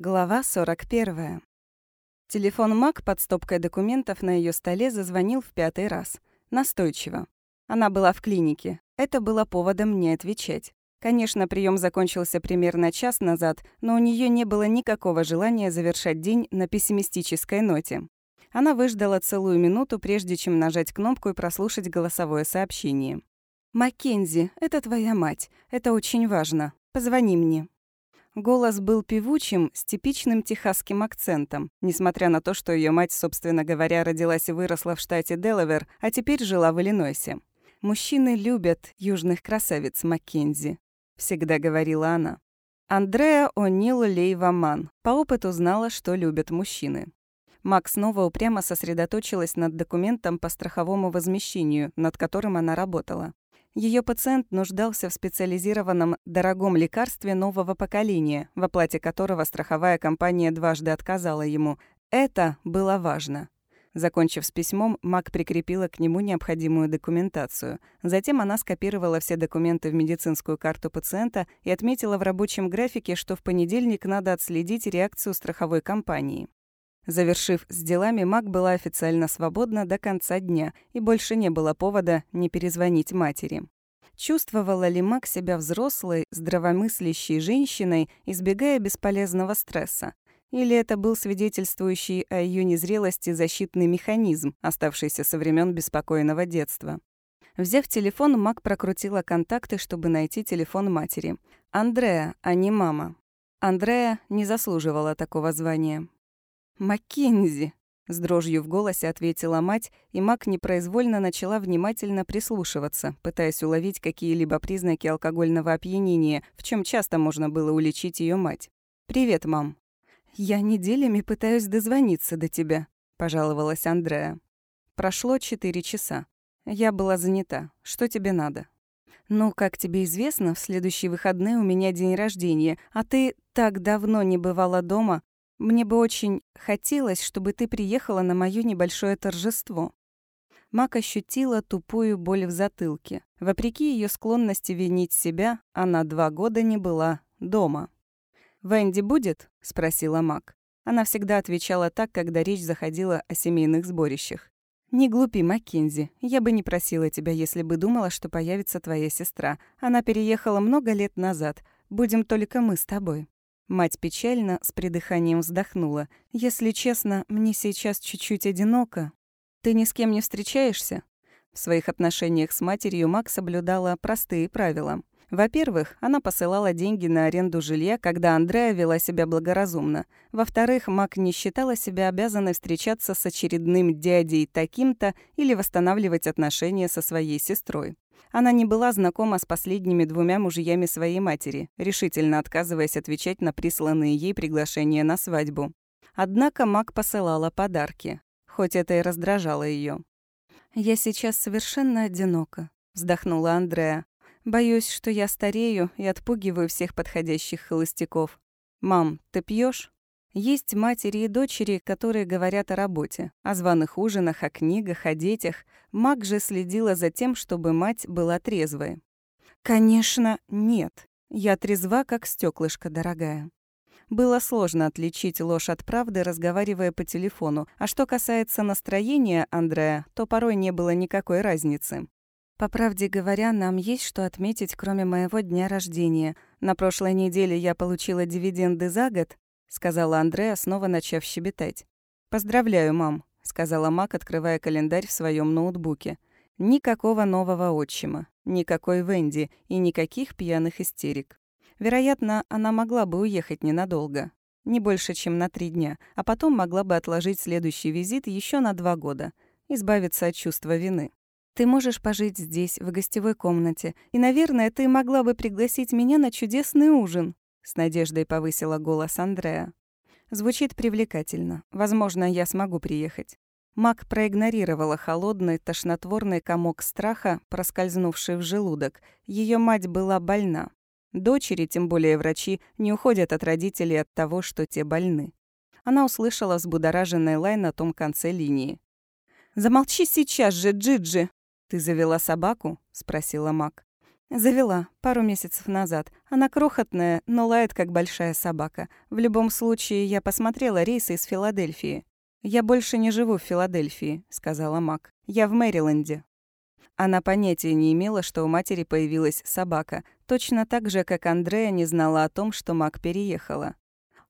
Глава 41. Телефон Мак под стопкой документов на ее столе зазвонил в пятый раз. Настойчиво. Она была в клинике. Это было поводом не отвечать. Конечно, прием закончился примерно час назад, но у нее не было никакого желания завершать день на пессимистической ноте. Она выждала целую минуту, прежде чем нажать кнопку и прослушать голосовое сообщение. «Маккензи, это твоя мать. Это очень важно. Позвони мне». Голос был певучим, с типичным техасским акцентом, несмотря на то, что ее мать, собственно говоря, родилась и выросла в штате Делавер, а теперь жила в Иллинойсе. «Мужчины любят южных красавиц Маккензи», — всегда говорила она. Андреа О'Нил Лейваман по опыту знала, что любят мужчины. Мак снова упрямо сосредоточилась над документом по страховому возмещению, над которым она работала. Ее пациент нуждался в специализированном дорогом лекарстве нового поколения, в оплате которого страховая компания дважды отказала ему. Это было важно. Закончив с письмом, Мак прикрепила к нему необходимую документацию. Затем она скопировала все документы в медицинскую карту пациента и отметила в рабочем графике, что в понедельник надо отследить реакцию страховой компании. Завершив с делами, Мак была официально свободна до конца дня, и больше не было повода не перезвонить матери. Чувствовала ли Мак себя взрослой, здравомыслящей женщиной, избегая бесполезного стресса? Или это был свидетельствующий о ее незрелости защитный механизм, оставшийся со времен беспокойного детства? Взяв телефон, Мак прокрутила контакты, чтобы найти телефон матери. Андреа, а не мама. Андреа не заслуживала такого звания. «Маккензи!» — с дрожью в голосе ответила мать, и Мак непроизвольно начала внимательно прислушиваться, пытаясь уловить какие-либо признаки алкогольного опьянения, в чем часто можно было уличить ее мать. «Привет, мам». «Я неделями пытаюсь дозвониться до тебя», — пожаловалась Андреа. Прошло четыре часа. Я была занята. Что тебе надо? «Ну, как тебе известно, в следующие выходные у меня день рождения, а ты так давно не бывала дома, мне бы очень хотелось, чтобы ты приехала на моё небольшое торжество». Мак ощутила тупую боль в затылке. Вопреки ее склонности винить себя, она два года не была дома. «Венди будет?» — спросила Мак. Она всегда отвечала так, когда речь заходила о семейных сборищах. «Не глупи, Маккензи. Я бы не просила тебя, если бы думала, что появится твоя сестра. Она переехала много лет назад. Будем только мы с тобой». Мать печально, с придыханием вздохнула. «Если честно, мне сейчас чуть-чуть одиноко. Ты ни с кем не встречаешься?» В своих отношениях с матерью Мак соблюдала простые правила. Во-первых, она посылала деньги на аренду жилья, когда Андреа вела себя благоразумно. Во-вторых, Мак не считала себя обязанной встречаться с очередным дядей таким-то или восстанавливать отношения со своей сестрой. Она не была знакома с последними двумя мужьями своей матери, решительно отказываясь отвечать на присланные ей приглашения на свадьбу. Однако Мак посылала подарки, хоть это и раздражало ее. «Я сейчас совершенно одинока», — вздохнула Андреа. «Боюсь, что я старею и отпугиваю всех подходящих холостяков. Мам, ты пьешь? Есть матери и дочери, которые говорят о работе, о званых ужинах, о книгах, о детях. Мак же следила за тем, чтобы мать была трезвой. «Конечно, нет. Я трезва, как стеклышко, дорогая». Было сложно отличить ложь от правды, разговаривая по телефону, а что касается настроения Андрея, то порой не было никакой разницы. По правде говоря, нам есть что отметить, кроме моего дня рождения. На прошлой неделе я получила дивиденды за год, — сказала Андреа, снова начав щебетать. «Поздравляю, мам», — сказала Мак, открывая календарь в своем ноутбуке. «Никакого нового отчима, никакой Венди и никаких пьяных истерик. Вероятно, она могла бы уехать ненадолго, не больше, чем на три дня, а потом могла бы отложить следующий визит еще на два года, избавиться от чувства вины. Ты можешь пожить здесь, в гостевой комнате, и, наверное, ты могла бы пригласить меня на чудесный ужин. С надеждой повысила голос Андреа. Звучит привлекательно. Возможно, я смогу приехать. Мак проигнорировала холодный, тошнотворный комок страха, проскользнувший в желудок. Ее мать была больна. Дочери, тем более врачи, не уходят от родителей от того, что те больны. Она услышала взбудораженный лай на том конце линии. «Замолчи сейчас же, Джиджи!» «Ты завела собаку?» — спросила Мак. Завела пару месяцев назад. Она крохотная, но лает как большая собака. В любом случае, я посмотрела рейсы из Филадельфии. «Я больше не живу в Филадельфии», — сказала Мак. «Я в Мэриленде». Она понятия не имела, что у матери появилась собака, точно так же, как Андрея не знала о том, что Мак переехала.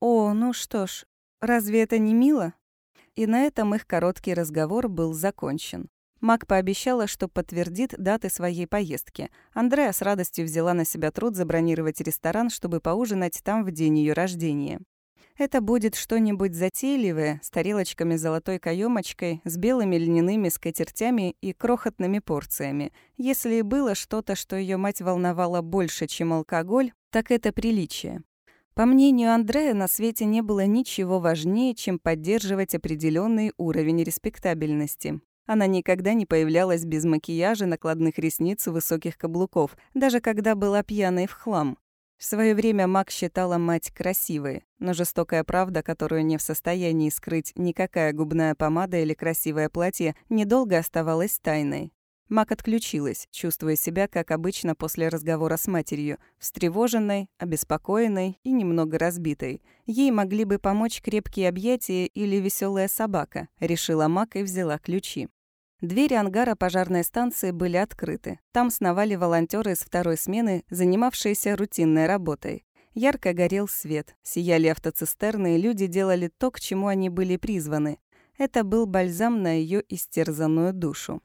«О, ну что ж, разве это не мило?» И на этом их короткий разговор был закончен. Мак пообещала, что подтвердит даты своей поездки. Андреа с радостью взяла на себя труд забронировать ресторан, чтобы поужинать там в день ее рождения. Это будет что-нибудь затейливое, с тарелочками золотой каемочкой, с белыми льняными скатертями и крохотными порциями. Если и было что-то, что ее мать волновала больше, чем алкоголь, так это приличие. По мнению Андрея, на свете не было ничего важнее, чем поддерживать определенный уровень респектабельности. Она никогда не появлялась без макияжа, накладных ресниц и высоких каблуков, даже когда была пьяной в хлам. В свое время Мак считала мать красивой, но жестокая правда, которую не в состоянии скрыть никакая губная помада или красивое платье, недолго оставалась тайной. Мак отключилась, чувствуя себя, как обычно, после разговора с матерью, встревоженной, обеспокоенной и немного разбитой. Ей могли бы помочь крепкие объятия или веселая собака, решила Мак и взяла ключи. Двери ангара пожарной станции были открыты. Там сновали волонтеры из второй смены, занимавшиеся рутинной работой. Ярко горел свет, сияли автоцистерны, и люди делали то, к чему они были призваны. Это был бальзам на ее истерзанную душу.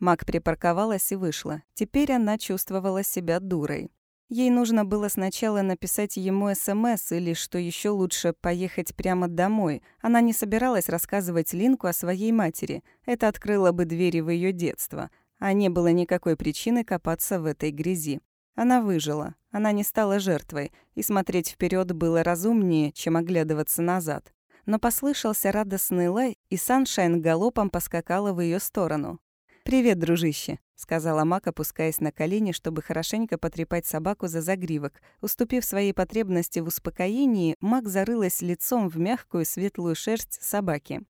Мак припарковалась и вышла. Теперь она чувствовала себя дурой. Ей нужно было сначала написать ему СМС или, что еще лучше, поехать прямо домой. Она не собиралась рассказывать Линку о своей матери. Это открыло бы двери в ее детство. А не было никакой причины копаться в этой грязи. Она выжила. Она не стала жертвой. И смотреть вперед было разумнее, чем оглядываться назад. Но послышался радостный лай, и Саншайн галопом поскакала в ее сторону. «Привет, дружище», — сказала Мак, опускаясь на колени, чтобы хорошенько потрепать собаку за загривок. Уступив своей потребности в успокоении, Мак зарылась лицом в мягкую светлую шерсть собаки.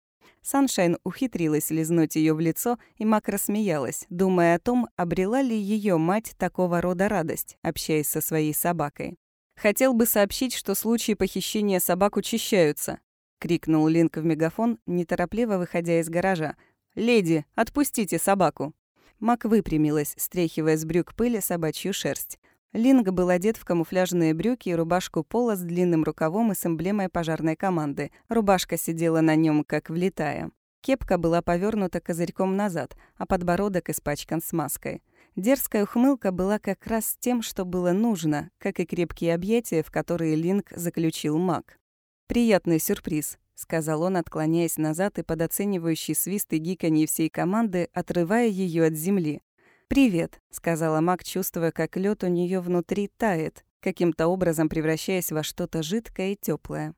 Саншайн ухитрилась лизнуть ее в лицо, и Мак рассмеялась, думая о том, обрела ли ее мать такого рода радость, общаясь со своей собакой. «Хотел бы сообщить, что случаи похищения собак учащаются», — крикнул Линк в мегафон, неторопливо выходя из гаража. «Леди, отпустите собаку!» Мак выпрямилась, стряхивая с брюк пыли собачью шерсть. Линг был одет в камуфляжные брюки и рубашку пола с длинным рукавом и с эмблемой пожарной команды. Рубашка сидела на нем как влитая. Кепка была повернута козырьком назад, а подбородок испачкан смазкой. Дерзкая ухмылка была как раз тем, что было нужно, как и крепкие объятия, в которые Линк заключил маг. Приятный сюрприз. — сказал он, отклоняясь назад и под оценивающий свист и гиканье всей команды, отрывая ее от земли. «Привет», — сказала Мак, чувствуя, как лед у нее внутри тает, каким-то образом превращаясь во что-то жидкое и теплое.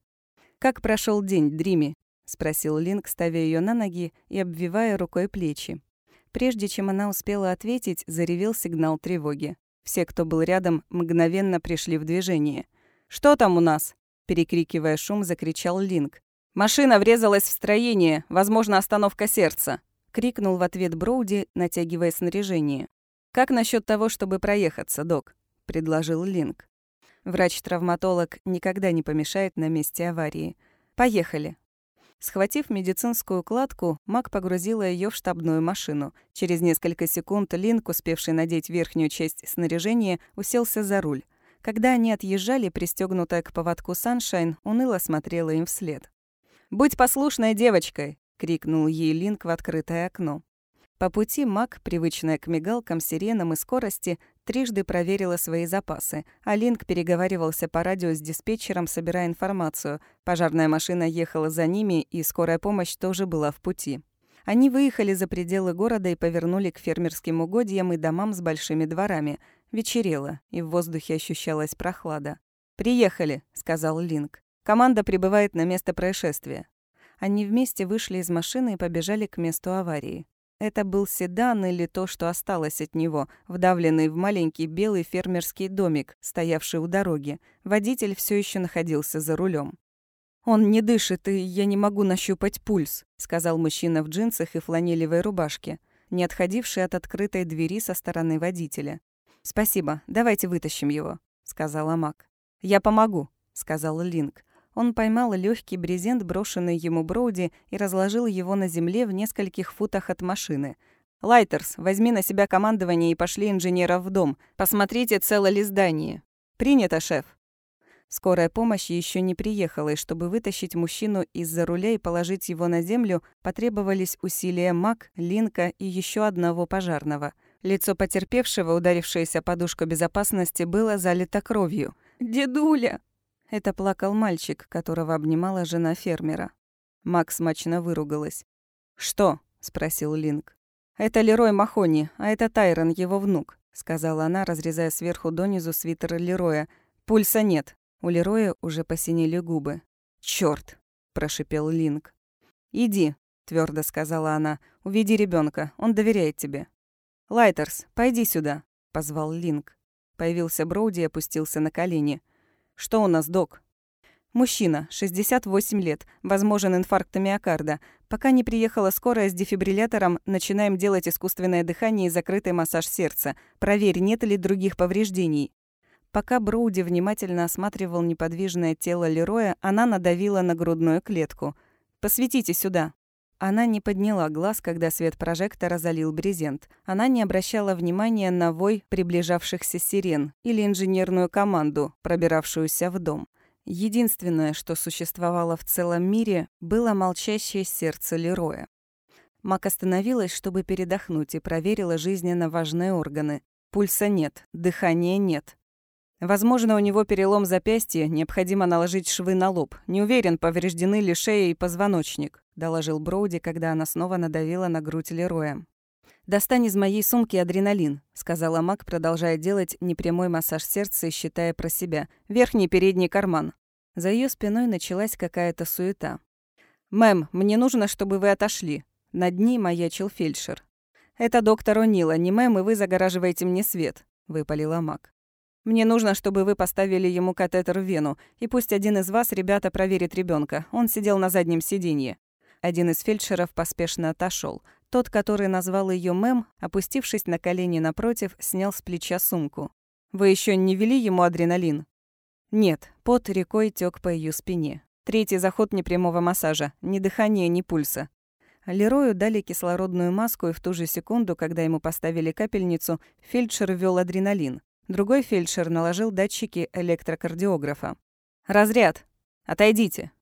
«Как прошел день, Дрими?» — спросил Линк, ставя ее на ноги и обвивая рукой плечи. Прежде чем она успела ответить, заревел сигнал тревоги. Все, кто был рядом, мгновенно пришли в движение. «Что там у нас?» Перекрикивая шум, закричал Линк. «Машина врезалась в строение, возможно, остановка сердца», — крикнул в ответ Броуди, натягивая снаряжение. «Как насчет того, чтобы проехаться, док?» — предложил Линк. Врач-травматолог никогда не помешает на месте аварии. «Поехали». Схватив медицинскую кладку, Мак погрузила ее в штабную машину. Через несколько секунд Линк, успевший надеть верхнюю часть снаряжения, уселся за руль. Когда они отъезжали, пристегнутая к поводку Саншайн, уныло смотрела им вслед. «Будь послушной девочкой!» — крикнул ей Линк в открытое окно. По пути Мак, привычная к мигалкам, сиренам и скорости, трижды проверила свои запасы, а Линк переговаривался по радио с диспетчером, собирая информацию. Пожарная машина ехала за ними, и скорая помощь тоже была в пути. Они выехали за пределы города и повернули к фермерским угодьям и домам с большими дворами. Вечерело, и в воздухе ощущалась прохлада. «Приехали», — сказал Линк. Команда прибывает на место происшествия. Они вместе вышли из машины и побежали к месту аварии. Это был седан или то, что осталось от него, вдавленный в маленький белый фермерский домик, стоявший у дороги. Водитель все еще находился за рулем. «Он не дышит, и я не могу нащупать пульс», — сказал мужчина в джинсах и фланелевой рубашке, не отходивший от открытой двери со стороны водителя. «Спасибо, давайте вытащим его», — сказала Мак. «Я помогу», — сказал Линк. Он поймал легкий брезент, брошенный ему Броуди, и разложил его на земле в нескольких футах от машины. «Лайтерс, возьми на себя командование и пошли инженеров в дом. Посмотрите, цело ли здание». «Принято, шеф». Скорая помощь еще не приехала, и чтобы вытащить мужчину из-за руля и положить его на землю, потребовались усилия Мак, Линка и еще одного пожарного. Лицо потерпевшего, ударившееся подушку безопасности, было залито кровью. «Дедуля!» Это плакал мальчик, которого обнимала жена фермера. Мак смачно выругалась. «Что?» — спросил Линк. «Это Лерой Махони, а это Тайрон, его внук», — сказала она, разрезая сверху донизу свитер Лероя. «Пульса нет». У Лероя уже посинели губы. «Чёрт!» — прошипел Линк. «Иди», — твердо сказала она. «Уведи ребенка, он доверяет тебе». «Лайтерс, пойди сюда», — позвал Линк. Появился Броуди и опустился на колени. «Что у нас, док?» Мужчина, 68 лет, возможен инфаркт миокарда. Пока не приехала скорая с дефибриллятором, начинаем делать искусственное дыхание и закрытый массаж сердца. Проверь, нет ли других повреждений. Пока Броуди внимательно осматривал неподвижное тело Лероя, она надавила на грудную клетку. «Посветите сюда». Она не подняла глаз, когда свет прожектора залил брезент. Она не обращала внимания на вой приближавшихся сирен или инженерную команду, пробиравшуюся в дом. Единственное, что существовало в целом мире, было молчащее сердце Лероя. Мак остановилась, чтобы передохнуть, и проверила жизненно важные органы. Пульса нет, дыхания нет. Возможно, у него перелом запястья, необходимо наложить швы на лоб. Не уверен, повреждены ли шея и позвоночник, доложил Броуди, когда она снова надавила на грудь Лероя. «Достань из моей сумки адреналин», — сказала Мак, продолжая делать непрямой массаж сердца и считая про себя. «Верхний передний карман». За ее спиной началась какая-то суета. «Мэм, мне нужно, чтобы вы отошли». Над ней маячил фельдшер. «Это доктор О'Нила, не мэм, и вы загораживаете мне свет», — выпалила Мак. Мне нужно, чтобы вы поставили ему катетер в вену, и пусть один из вас, ребята, проверит ребенка. Он сидел на заднем сиденье». Один из фельдшеров поспешно отошел. Тот, который назвал ее мэм, опустившись на колени напротив, снял с плеча сумку. «Вы еще не вели ему адреналин?» «Нет». Пот рекой тек по ее спине. Третий заход непрямого массажа. Ни дыхания, ни пульса. Лерою дали кислородную маску, и в ту же секунду, когда ему поставили капельницу, фельдшер ввел адреналин. Другой фельдшер наложил датчики электрокардиографа. «Разряд! Отойдите!»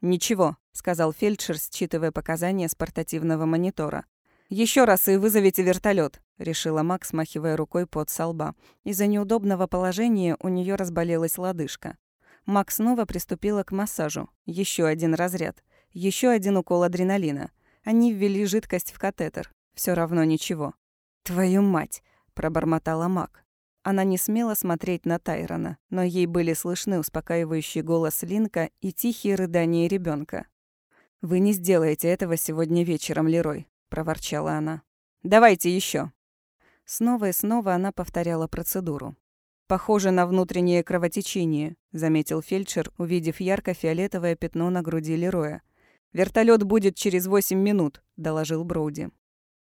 «Ничего», — сказал фельдшер, считывая показания с портативного монитора. Еще раз и вызовите вертолет, решила Макс, смахивая рукой под со лба. Из-за неудобного положения у нее разболелась лодыжка. Макс снова приступила к массажу. Еще один разряд. Еще один укол адреналина. Они ввели жидкость в катетер. Все равно ничего. «Твою мать!» — пробормотала Мак. Она не смела смотреть на Тайрона, но ей были слышны успокаивающий голос Линка и тихие рыдания ребенка. «Вы не сделаете этого сегодня вечером, Лерой», — проворчала она. «Давайте еще. Снова и снова она повторяла процедуру. «Похоже на внутреннее кровотечение», — заметил фельдшер, увидев ярко-фиолетовое пятно на груди Лероя. Вертолет будет через восемь минут», — доложил Броуди.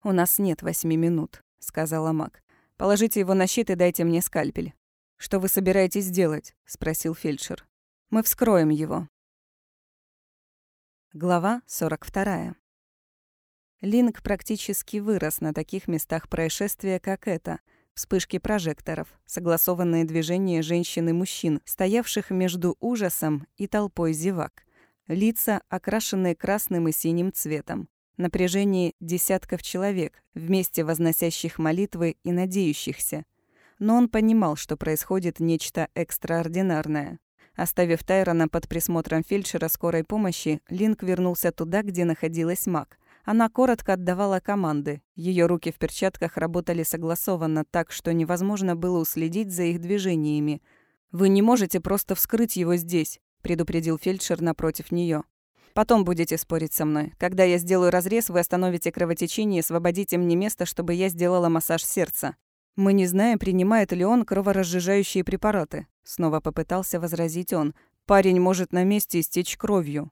«У нас нет восьми минут», — сказала Мак. Положите его на щит и дайте мне скальпель». «Что вы собираетесь делать?» — спросил фельдшер. «Мы вскроем его». Глава 42. Линк практически вырос на таких местах происшествия, как это. Вспышки прожекторов, согласованные движения женщин и мужчин, стоявших между ужасом и толпой зевак. Лица, окрашенные красным и синим цветом напряжении десятков человек, вместе возносящих молитвы и надеющихся. Но он понимал, что происходит нечто экстраординарное. Оставив Тайрона под присмотром фельдшера скорой помощи, Линк вернулся туда, где находилась Мак. Она коротко отдавала команды. Ее руки в перчатках работали согласованно так, что невозможно было уследить за их движениями. «Вы не можете просто вскрыть его здесь», — предупредил фельдшер напротив нее. Потом будете спорить со мной. Когда я сделаю разрез, вы остановите кровотечение и освободите мне место, чтобы я сделала массаж сердца. Мы не знаем, принимает ли он кроворазжижающие препараты. Снова попытался возразить он. Парень может на месте истечь кровью.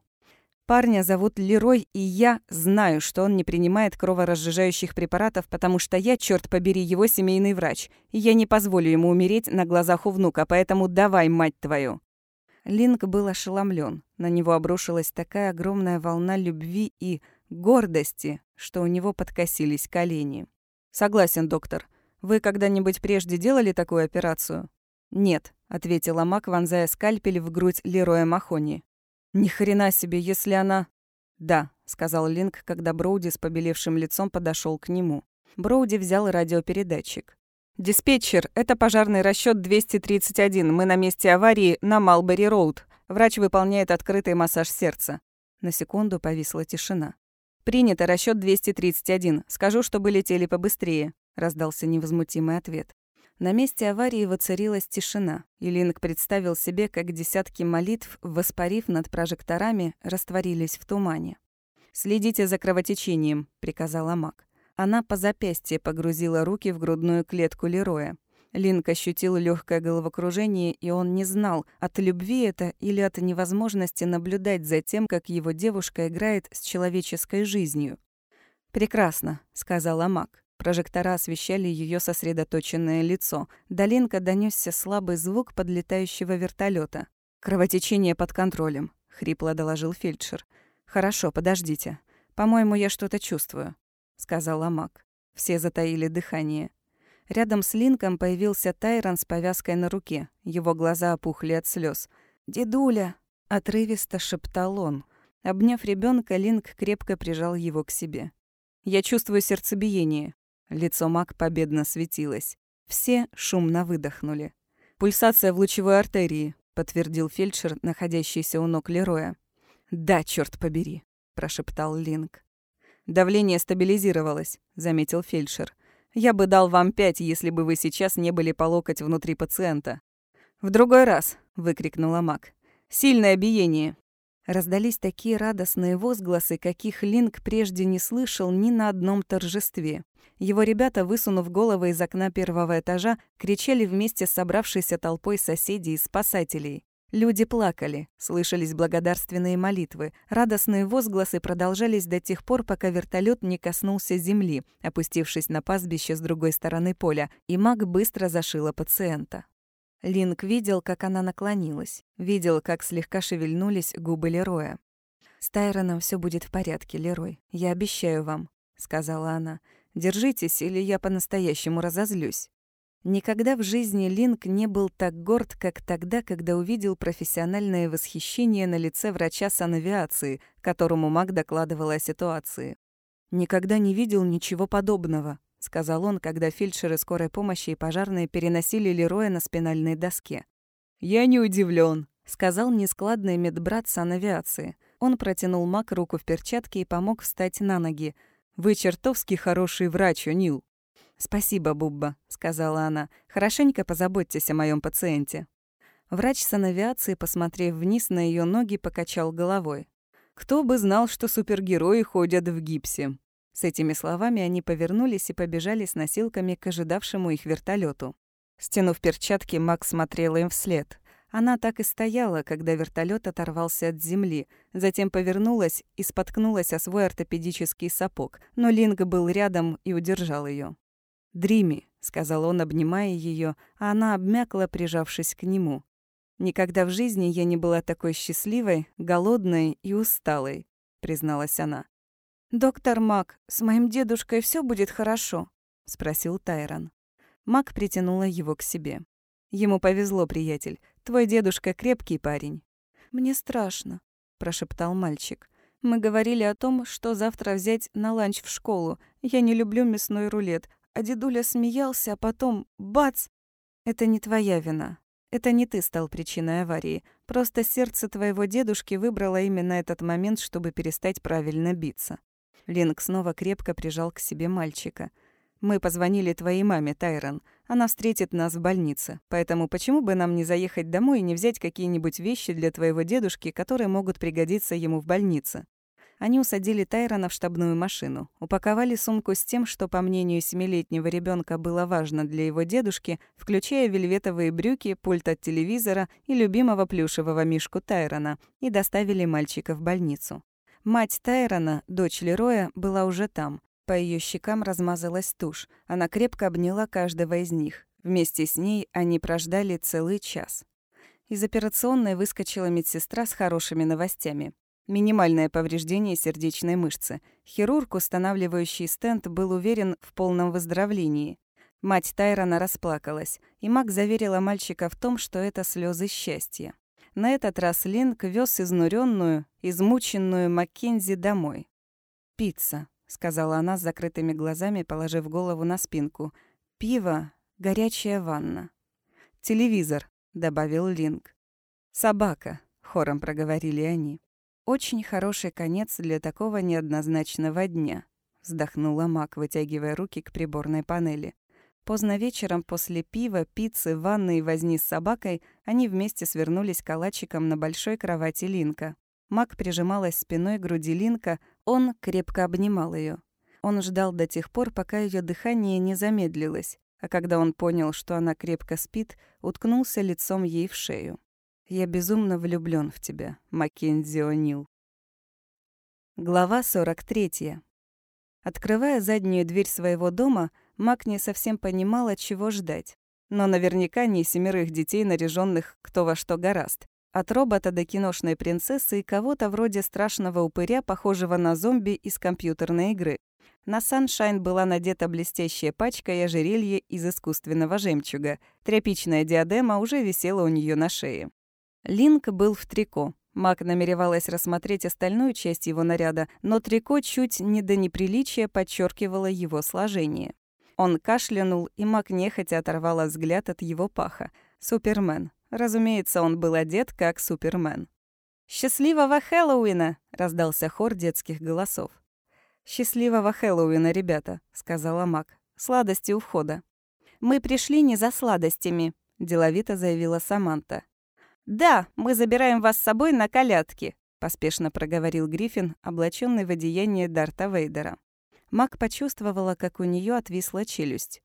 Парня зовут Лерой, и я знаю, что он не принимает кроворазжижающих препаратов, потому что я, черт побери, его семейный врач. И я не позволю ему умереть на глазах у внука, поэтому давай, мать твою!» Линк был ошеломлен. На него обрушилась такая огромная волна любви и гордости, что у него подкосились колени. «Согласен, доктор. Вы когда-нибудь прежде делали такую операцию?» «Нет», — ответила Мак, вонзая скальпель в грудь Лероя Махони. «Ни хрена себе, если она...» «Да», — сказал Линк, когда Броуди с побелевшим лицом подошел к нему. Броуди взял радиопередатчик. «Диспетчер, это пожарный расчет 231. Мы на месте аварии на Малбери-Роуд. Врач выполняет открытый массаж сердца». На секунду повисла тишина. «Принято, расчет 231. Скажу, чтобы летели побыстрее», — раздался невозмутимый ответ. На месте аварии воцарилась тишина, и Линк представил себе, как десятки молитв, воспарив над прожекторами, растворились в тумане. «Следите за кровотечением», — приказала Мак. Она по запястье погрузила руки в грудную клетку Лероя. Линк ощутил легкое головокружение, и он не знал, от любви это или от невозможности наблюдать за тем, как его девушка играет с человеческой жизнью. «Прекрасно», — сказала Мак. Прожектора освещали ее сосредоточенное лицо. До Линка донесся слабый звук подлетающего вертолета. «Кровотечение под контролем», — хрипло доложил фельдшер. «Хорошо, подождите. По-моему, я что-то чувствую», — сказала Мак. Все затаили дыхание. Рядом с Линком появился Тайрон с повязкой на руке. Его глаза опухли от слез. «Дедуля!» — отрывисто шептал он. Обняв ребенка, Линк крепко прижал его к себе. «Я чувствую сердцебиение», Лицо Мак победно светилось. Все шумно выдохнули. «Пульсация в лучевой артерии», — подтвердил фельдшер, находящийся у ног Лероя. «Да, черт побери», — прошептал Линк. «Давление стабилизировалось», — заметил фельдшер. «Я бы дал вам пять, если бы вы сейчас не были по локоть внутри пациента». «В другой раз», — выкрикнула Мак. «Сильное биение». Раздались такие радостные возгласы, каких Линк прежде не слышал ни на одном торжестве. Его ребята, высунув головы из окна первого этажа, кричали вместе с собравшейся толпой соседей и спасателей. Люди плакали, слышались благодарственные молитвы. Радостные возгласы продолжались до тех пор, пока вертолет не коснулся земли, опустившись на пастбище с другой стороны поля, и маг быстро зашила пациента. Линк видел, как она наклонилась, видел, как слегка шевельнулись губы Лероя. «С Тайроном всё будет в порядке, Лерой, я обещаю вам», — сказала она. «Держитесь, или я по-настоящему разозлюсь». Никогда в жизни Линк не был так горд, как тогда, когда увидел профессиональное восхищение на лице врача санавиации, которому Мак докладывала о ситуации. Никогда не видел ничего подобного. — сказал он, когда фельдшеры скорой помощи и пожарные переносили Лероя на спинальной доске. «Я не удивлен, сказал нескладный медбрат санавиации. Он протянул Мак руку в перчатке и помог встать на ноги. «Вы чертовски хороший врач, О'Нил». «Спасибо, Бубба», — сказала она. «Хорошенько позаботьтесь о моем пациенте». Врач санавиации, посмотрев вниз на ее ноги, покачал головой. «Кто бы знал, что супергерои ходят в гипсе?» С этими словами они повернулись и побежали с носилками к ожидавшему их вертолету. Стянув перчатки, Макс смотрела им вслед. Она так и стояла, когда вертолет оторвался от земли, затем повернулась и споткнулась о свой ортопедический сапог, но Линг был рядом и удержал ее. «Дрими», — сказал он, обнимая ее, а она обмякла, прижавшись к нему. «Никогда в жизни я не была такой счастливой, голодной и усталой», — призналась она. «Доктор Мак, с моим дедушкой все будет хорошо?» — спросил Тайрон. Мак притянула его к себе. «Ему повезло, приятель. Твой дедушка крепкий парень». «Мне страшно», — прошептал мальчик. «Мы говорили о том, что завтра взять на ланч в школу. Я не люблю мясной рулет. А дедуля смеялся, а потом — бац! Это не твоя вина. Это не ты стал причиной аварии. Просто сердце твоего дедушки выбрало именно этот момент, чтобы перестать правильно биться. Линк снова крепко прижал к себе мальчика. «Мы позвонили твоей маме, Тайрон. Она встретит нас в больнице. Поэтому почему бы нам не заехать домой и не взять какие-нибудь вещи для твоего дедушки, которые могут пригодиться ему в больнице?» Они усадили Тайрона в штабную машину, упаковали сумку с тем, что, по мнению семилетнего ребенка было важно для его дедушки, включая вельветовые брюки, пульт от телевизора и любимого плюшевого мишку Тайрона, и доставили мальчика в больницу. Мать Тайрона, дочь Лероя, была уже там. По ее щекам размазалась тушь. Она крепко обняла каждого из них. Вместе с ней они прождали целый час. Из операционной выскочила медсестра с хорошими новостями. Минимальное повреждение сердечной мышцы. Хирург, устанавливающий стенд, был уверен в полном выздоровлении. Мать Тайрона расплакалась, и Мак заверила мальчика в том, что это слезы счастья. На этот раз Линк вез изнуренную, измученную Маккензи домой. «Пицца», — сказала она с закрытыми глазами, положив голову на спинку. «Пиво, горячая ванна». «Телевизор», — добавил Линк. «Собака», — хором проговорили они. «Очень хороший конец для такого неоднозначного дня», — вздохнула Мак, вытягивая руки к приборной панели. Поздно вечером после пива, пиццы, ванны и возни с собакой они вместе свернулись калачиком на большой кровати Линка. Мак прижималась спиной к груди Линка, он крепко обнимал ее. Он ждал до тех пор, пока ее дыхание не замедлилось, а когда он понял, что она крепко спит, уткнулся лицом ей в шею. «Я безумно влюблён в тебя, Маккензи О'Нил». Глава 43. Открывая заднюю дверь своего дома, Мак не совсем понимала, чего ждать. Но наверняка не семерых детей, наряженных кто во что гораст. От робота до киношной принцессы и кого-то вроде страшного упыря, похожего на зомби из компьютерной игры. На Саншайн была надета блестящая пачка и ожерелье из искусственного жемчуга. Тряпичная диадема уже висела у нее на шее. Линк был в трико. Мак намеревалась рассмотреть остальную часть его наряда, но трико чуть не до неприличия подчеркивало его сложение. Он кашлянул, и Мак нехотя оторвала взгляд от его паха. Супермен. Разумеется, он был одет как Супермен. «Счастливого Хэллоуина!» — раздался хор детских голосов. «Счастливого Хэллоуина, ребята!» — сказала Мак. «Сладости у входа». «Мы пришли не за сладостями», — деловито заявила Саманта. «Да, мы забираем вас с собой на колядки», — поспешно проговорил Гриффин, облаченный в одеяние Дарта Вейдера. Мак почувствовала, как у нее отвисла челюсть.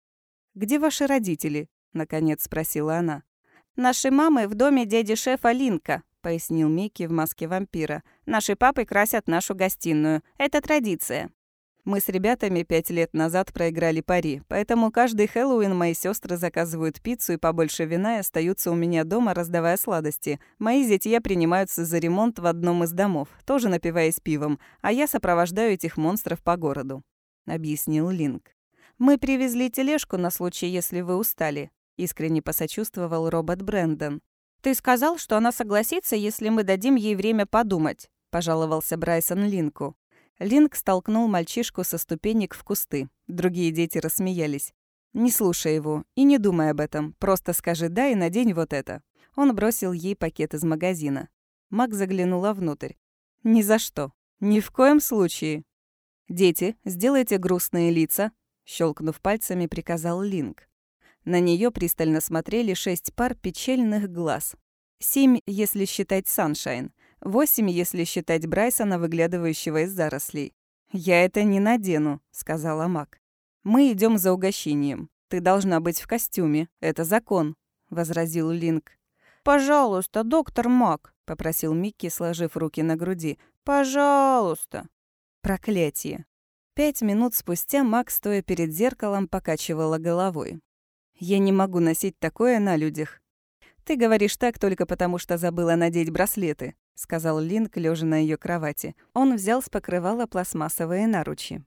«Где ваши родители?» — наконец спросила она. «Наши мамы в доме дяди шефа Линка», — пояснил Микки в маске вампира. «Наши папы красят нашу гостиную. Это традиция». Мы с ребятами пять лет назад проиграли пари, поэтому каждый Хэллоуин мои сестры заказывают пиццу и побольше вина и остаются у меня дома, раздавая сладости. Мои зятья принимаются за ремонт в одном из домов, тоже напиваясь пивом, а я сопровождаю этих монстров по городу», — объяснил Линк. «Мы привезли тележку на случай, если вы устали», — искренне посочувствовал робот Брэндон. «Ты сказал, что она согласится, если мы дадим ей время подумать», — пожаловался Брайсон Линку. Линк столкнул мальчишку со ступенек в кусты. Другие дети рассмеялись. «Не слушай его и не думай об этом. Просто скажи «да» и надень вот это». Он бросил ей пакет из магазина. Мак заглянула внутрь. «Ни за что. Ни в коем случае». «Дети, сделайте грустные лица», — щелкнув пальцами, приказал Линк. На нее пристально смотрели шесть пар печальных глаз. Семь, если считать Саншайн. Восемь, если считать Брайсона, выглядывающего из зарослей. «Я это не надену», — сказала Мак. «Мы идем за угощением. Ты должна быть в костюме. Это закон», — возразил Линк. «Пожалуйста, доктор Мак», — попросил Микки, сложив руки на груди. «Пожалуйста». Проклятие. Пять минут спустя Мак, стоя перед зеркалом, покачивала головой. «Я не могу носить такое на людях. Ты говоришь так только потому, что забыла надеть браслеты. — сказал Линк, лежа на ее кровати. Он взял с покрывала пластмассовые наручи.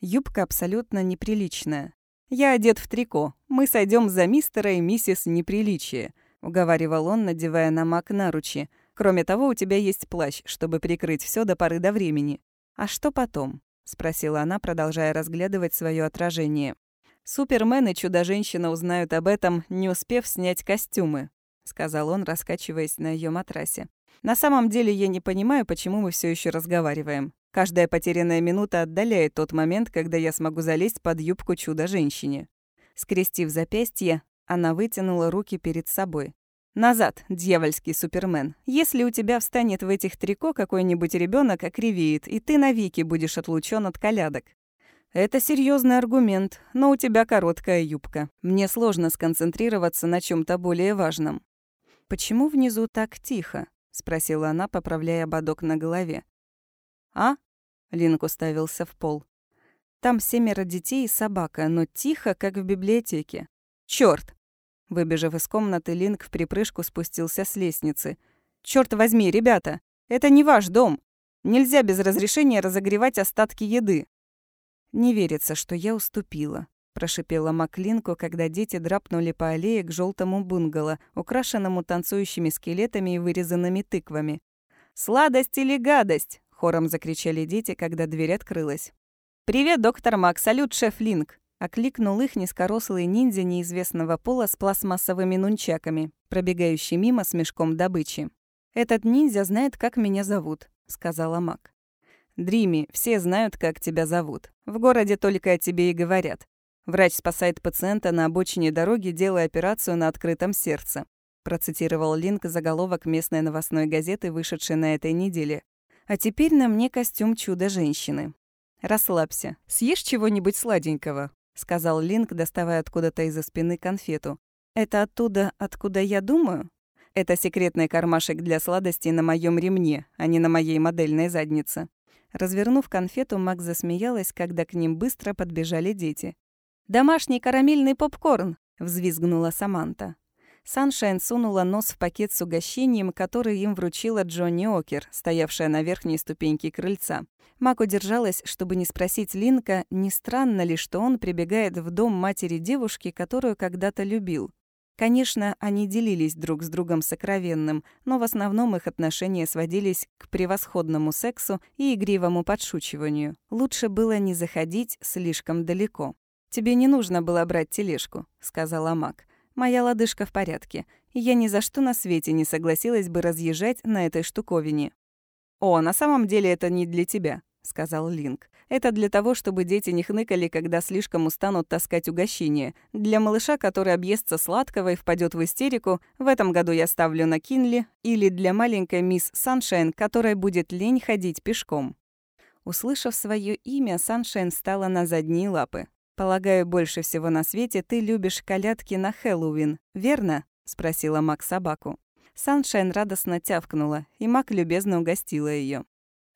Юбка абсолютно неприличная. «Я одет в трико. Мы сойдем за мистера и миссис Неприличие», — уговаривал он, надевая на мак наручи. «Кроме того, у тебя есть плащ, чтобы прикрыть все до поры до времени». «А что потом?» — спросила она, продолжая разглядывать свое отражение. «Супермен и Чудо-женщина узнают об этом, не успев снять костюмы», — сказал он, раскачиваясь на ее матрасе. На самом деле я не понимаю, почему мы все еще разговариваем. Каждая потерянная минута отдаляет тот момент, когда я смогу залезть под юбку чудо-женщине. Скрестив запястье, она вытянула руки перед собой. «Назад, дьявольский супермен. Если у тебя встанет в этих трико какой-нибудь ребенок окривеет, и ты навеки будешь отлучен от колядок». «Это серьезный аргумент, но у тебя короткая юбка. Мне сложно сконцентрироваться на чем то более важном». «Почему внизу так тихо?» — спросила она, поправляя ободок на голове. А?» Линк уставился в пол. «Там семеро детей и собака, но тихо, как в библиотеке. Чёрт!» Выбежав из комнаты, Линк в припрыжку спустился с лестницы. «Чёрт возьми, ребята! Это не ваш дом! Нельзя без разрешения разогревать остатки еды!» «Не верится, что я уступила», — прошипела Маклинку, когда дети драпнули по аллее к желтому бунгало, украшенному танцующими скелетами и вырезанными тыквами. «Сладость или гадость?» — хором закричали дети, когда дверь открылась. «Привет, доктор Мак, салют, шеф Линк!» — окликнул их низкорослый ниндзя неизвестного пола с пластмассовыми нунчаками, пробегающий мимо с мешком добычи. «Этот ниндзя знает, как меня зовут», — сказала Мак. «Дрими, все знают, как тебя зовут. В городе только о тебе и говорят. Врач спасает пациента на обочине дороги, делая операцию на открытом сердце. Процитировал Линк заголовок местной новостной газеты, вышедшей на этой неделе. А теперь на мне костюм чудо-женщины. «Расслабься. Съешь чего-нибудь сладенького», — сказал Линк, доставая откуда-то из-за спины конфету. «Это оттуда, откуда я думаю?» «Это секретный кармашек для сладостей на моем ремне, а не на моей модельной заднице». Развернув конфету, Макс засмеялась, когда к ним быстро подбежали дети. «Домашний карамельный попкорн!» — взвизгнула Саманта. Саншайн сунула нос в пакет с угощением, который им вручила Джонни Окер, стоявшая на верхней ступеньке крыльца. Мак удержалась, чтобы не спросить Линка, не странно ли, что он прибегает в дом матери девушки, которую когда-то любил. Конечно, они делились друг с другом сокровенным, но в основном их отношения сводились к превосходному сексу и игривому подшучиванию. Лучше было не заходить слишком далеко. «Тебе не нужно было брать тележку», — сказала Мак. «Моя лодыжка в порядке, и я ни за что на свете не согласилась бы разъезжать на этой штуковине». «О, на самом деле это не для тебя», — сказал Линк. «Это для того, чтобы дети не хныкали, когда слишком устанут таскать угощение. Для малыша, который объестся сладкого и впадет в истерику, в этом году я ставлю на Кинли, или для маленькой мисс Саншайн, которой будет лень ходить пешком». Услышав свое имя, Саншайн встала на задние лапы. «Полагаю, больше всего на свете ты любишь колядки на Хэллоуин, верно?» — спросила Мак собаку. Саншайн радостно тявкнула, и Мак любезно угостила ее.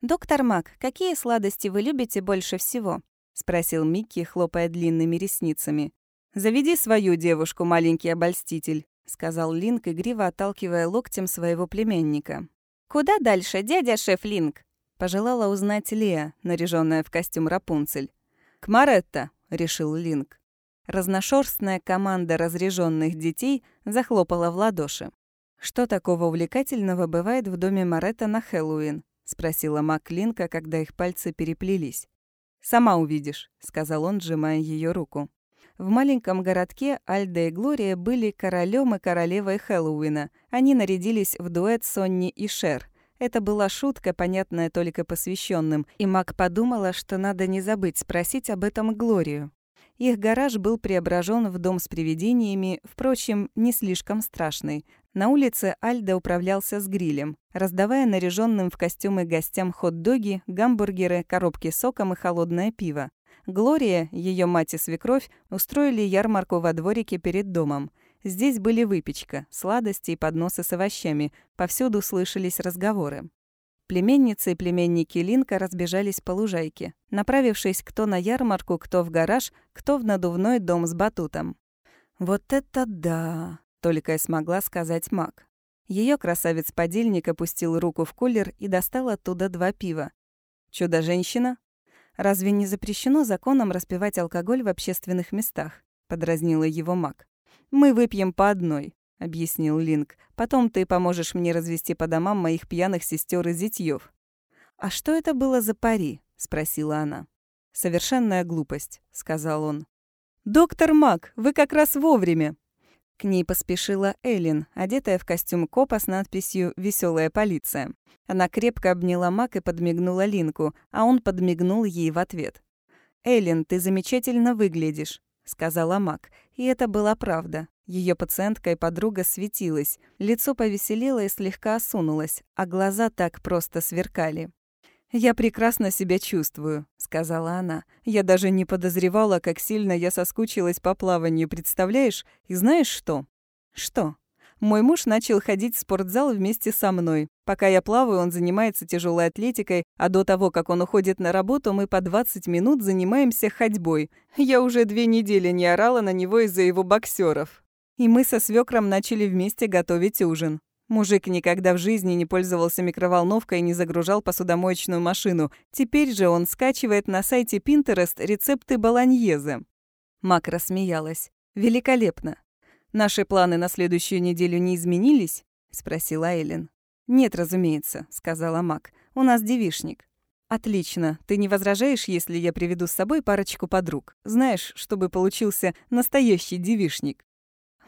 «Доктор Мак, какие сладости вы любите больше всего?» — спросил Микки, хлопая длинными ресницами. «Заведи свою девушку, маленький обольститель», — сказал Линк, игриво отталкивая локтем своего племянника. «Куда дальше, дядя шеф Линк?» — пожелала узнать Леа, наряженная в костюм Рапунцель. «К Маретта», — решил Линк. Разношерстная команда разряженных детей захлопала в ладоши. Что такого увлекательного бывает в доме Маретта на Хэллоуин? — спросила Маклинка, когда их пальцы переплелись. «Сама увидишь», — сказал он, сжимая ее руку. В маленьком городке Альда и Глория были королем и королевой Хэллоуина. Они нарядились в дуэт Сонни и Шер. Это была шутка, понятная только посвященным, и Мак подумала, что надо не забыть спросить об этом Глорию. Их гараж был преображен в дом с привидениями, впрочем, не слишком страшный. На улице Альда управлялся с грилем, раздавая наряженным в костюмы гостям хот-доги, гамбургеры, коробки с соком и холодное пиво. Глория, ее мать и свекровь, устроили ярмарку во дворике перед домом. Здесь были выпечка, сладости и подносы с овощами, повсюду слышались разговоры. Племенницы и племенники Линка разбежались по лужайке, направившись кто на ярмарку, кто в гараж, кто в надувной дом с батутом. «Вот это да!» только и смогла сказать Мак. Ее красавец-подельник опустил руку в кулер и достал оттуда два пива. «Чудо-женщина?» «Разве не запрещено законом распивать алкоголь в общественных местах?» — подразнила его Мак. «Мы выпьем по одной», — объяснил Линк. «Потом ты поможешь мне развести по домам моих пьяных сестер и зятьёв». «А что это было за пари?» — спросила она. «Совершенная глупость», — сказал он. «Доктор Мак, вы как раз вовремя!» К ней поспешила Эллен, одетая в костюм копа с надписью «Веселая полиция». Она крепко обняла Мак и подмигнула Линку, а он подмигнул ей в ответ. «Эллен, ты замечательно выглядишь», — сказала Мак. И это была правда. Ее пациентка и подруга светилась, лицо повеселело и слегка осунулось, а глаза так просто сверкали. «Я прекрасно себя чувствую», — сказала она. «Я даже не подозревала, как сильно я соскучилась по плаванию, представляешь? И знаешь что?» «Что?» Мой муж начал ходить в спортзал вместе со мной. Пока я плаваю, он занимается тяжелой атлетикой, а до того, как он уходит на работу, мы по 20 минут занимаемся ходьбой. Я уже две недели не орала на него из-за его боксеров. И мы со свекром начали вместе готовить ужин. Мужик никогда в жизни не пользовался микроволновкой и не загружал посудомоечную машину. Теперь же он скачивает на сайте Pinterest рецепты баланьезы. Мак рассмеялась. «Великолепно. Наши планы на следующую неделю не изменились?» — спросила Эллен. «Нет, разумеется», — сказала Мак. «У нас девишник». «Отлично. Ты не возражаешь, если я приведу с собой парочку подруг? Знаешь, чтобы получился настоящий девишник?»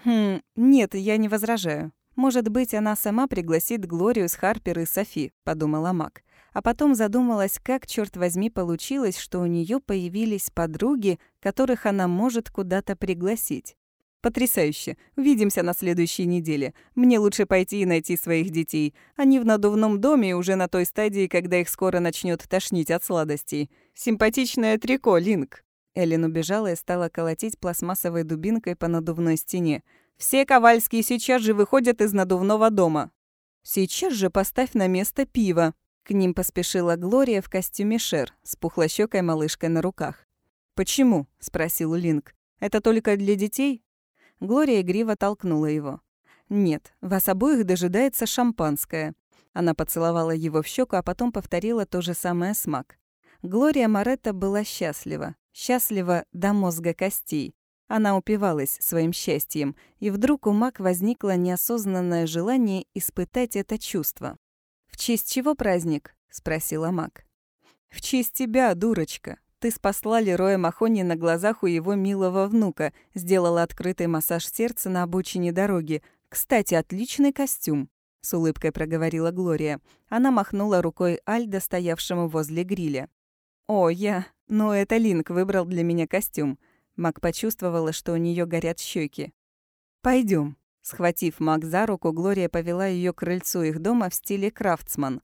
«Хм, нет, я не возражаю. Может быть, она сама пригласит Глорию с Харпер и Софи», — подумала Мак. А потом задумалась, как, черт возьми, получилось, что у нее появились подруги, которых она может куда-то пригласить. Потрясающе. Увидимся на следующей неделе. Мне лучше пойти и найти своих детей. Они в надувном доме уже на той стадии, когда их скоро начнет тошнить от сладостей. Симпатичное трико, Линк. Эллен убежала и стала колотить пластмассовой дубинкой по надувной стене. «Все ковальские сейчас же выходят из надувного дома». «Сейчас же поставь на место пиво». К ним поспешила Глория в костюме Шер с пухлощёкой малышкой на руках. «Почему?» — спросил Линк. «Это только для детей?» Глория игриво толкнула его. «Нет, вас обоих дожидается шампанское». Она поцеловала его в щеку, а потом повторила то же самое с Мак. Глория Моретто была счастлива. Счастлива до мозга костей. Она упивалась своим счастьем, и вдруг у Мак возникло неосознанное желание испытать это чувство. «В честь чего праздник?» — спросила Мак. «В честь тебя, дурочка», ты спасла Лероя Махони на глазах у его милого внука, сделала открытый массаж сердца на обочине дороги. Кстати, отличный костюм. С улыбкой проговорила Глория. Она махнула рукой Альда, стоявшему возле гриля. «О, я... Но это Линк выбрал для меня костюм». Мак почувствовала, что у нее горят щеки. Пойдем. Схватив Мак за руку, Глория повела ее к крыльцу их дома в стиле крафтсман.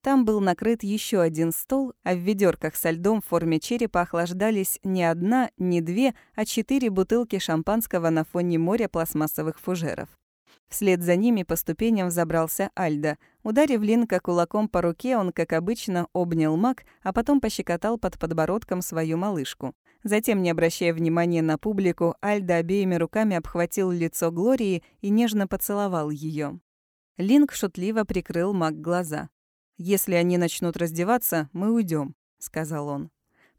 Там был накрыт еще один стол, а в ведерках со льдом в форме черепа охлаждались не одна, не две, а четыре бутылки шампанского на фоне моря пластмассовых фужеров. Вслед за ними по ступеням взобрался Альда. Ударив Линка кулаком по руке, он, как обычно, обнял маг, а потом пощекотал под подбородком свою малышку. Затем, не обращая внимания на публику, Альда обеими руками обхватил лицо Глории и нежно поцеловал ее. Линк шутливо прикрыл маг глаза. «Если они начнут раздеваться, мы уйдем, сказал он.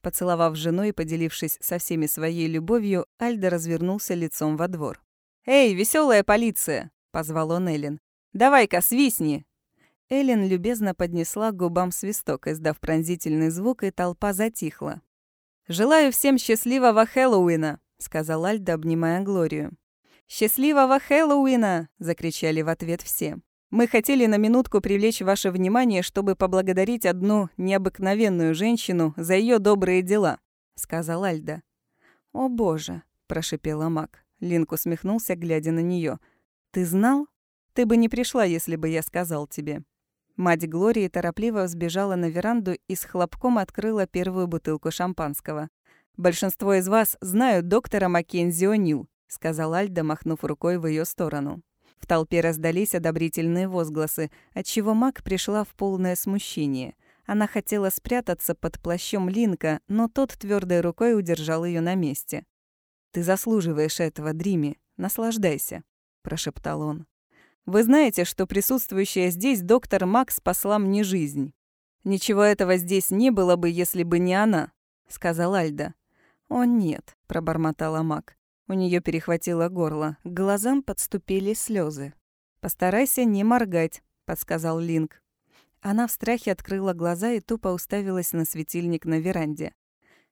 Поцеловав жену и поделившись со всеми своей любовью, Альда развернулся лицом во двор. «Эй, веселая полиция!» — позвал он Эллен. «Давай-ка, свистни!» Эллен любезно поднесла к губам свисток, издав пронзительный звук, и толпа затихла. «Желаю всем счастливого Хэллоуина!» — сказал Альда, обнимая Глорию. «Счастливого Хэллоуина!» — закричали в ответ все. Мы хотели на минутку привлечь ваше внимание, чтобы поблагодарить одну необыкновенную женщину за ее добрые дела», — сказал Альда. «О боже», — прошипела Мак. Линк усмехнулся, глядя на нее. «Ты знал? Ты бы не пришла, если бы я сказал тебе». Мать Глории торопливо сбежала на веранду и с хлопком открыла первую бутылку шампанского. «Большинство из вас знают доктора Маккензи О'Нил», — сказал Альда, махнув рукой в ее сторону. В толпе раздались одобрительные возгласы, отчего Мак пришла в полное смущение. Она хотела спрятаться под плащом Линка, но тот твердой рукой удержал ее на месте. «Ты заслуживаешь этого, Дрими. Наслаждайся», — прошептал он. «Вы знаете, что присутствующая здесь доктор Мак спасла мне жизнь. Ничего этого здесь не было бы, если бы не она», — сказал Альда. «О, нет», — пробормотала Мак. У нее перехватило горло, к глазам подступили слезы. «Постарайся не моргать», — подсказал Линк. Она в страхе открыла глаза и тупо уставилась на светильник на веранде.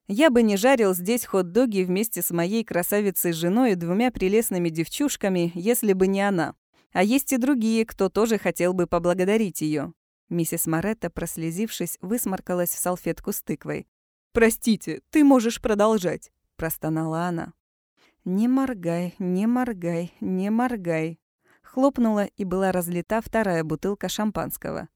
«Я бы не жарил здесь хот-доги вместе с моей красавицей-женой и двумя прелестными девчушками, если бы не она. А есть и другие, кто тоже хотел бы поблагодарить ее. Миссис Моретто, прослезившись, высморкалась в салфетку с тыквой. «Простите, ты можешь продолжать», — простонала она. «Не моргай, не моргай, не моргай!» Хлопнула, и была разлита вторая бутылка шампанского.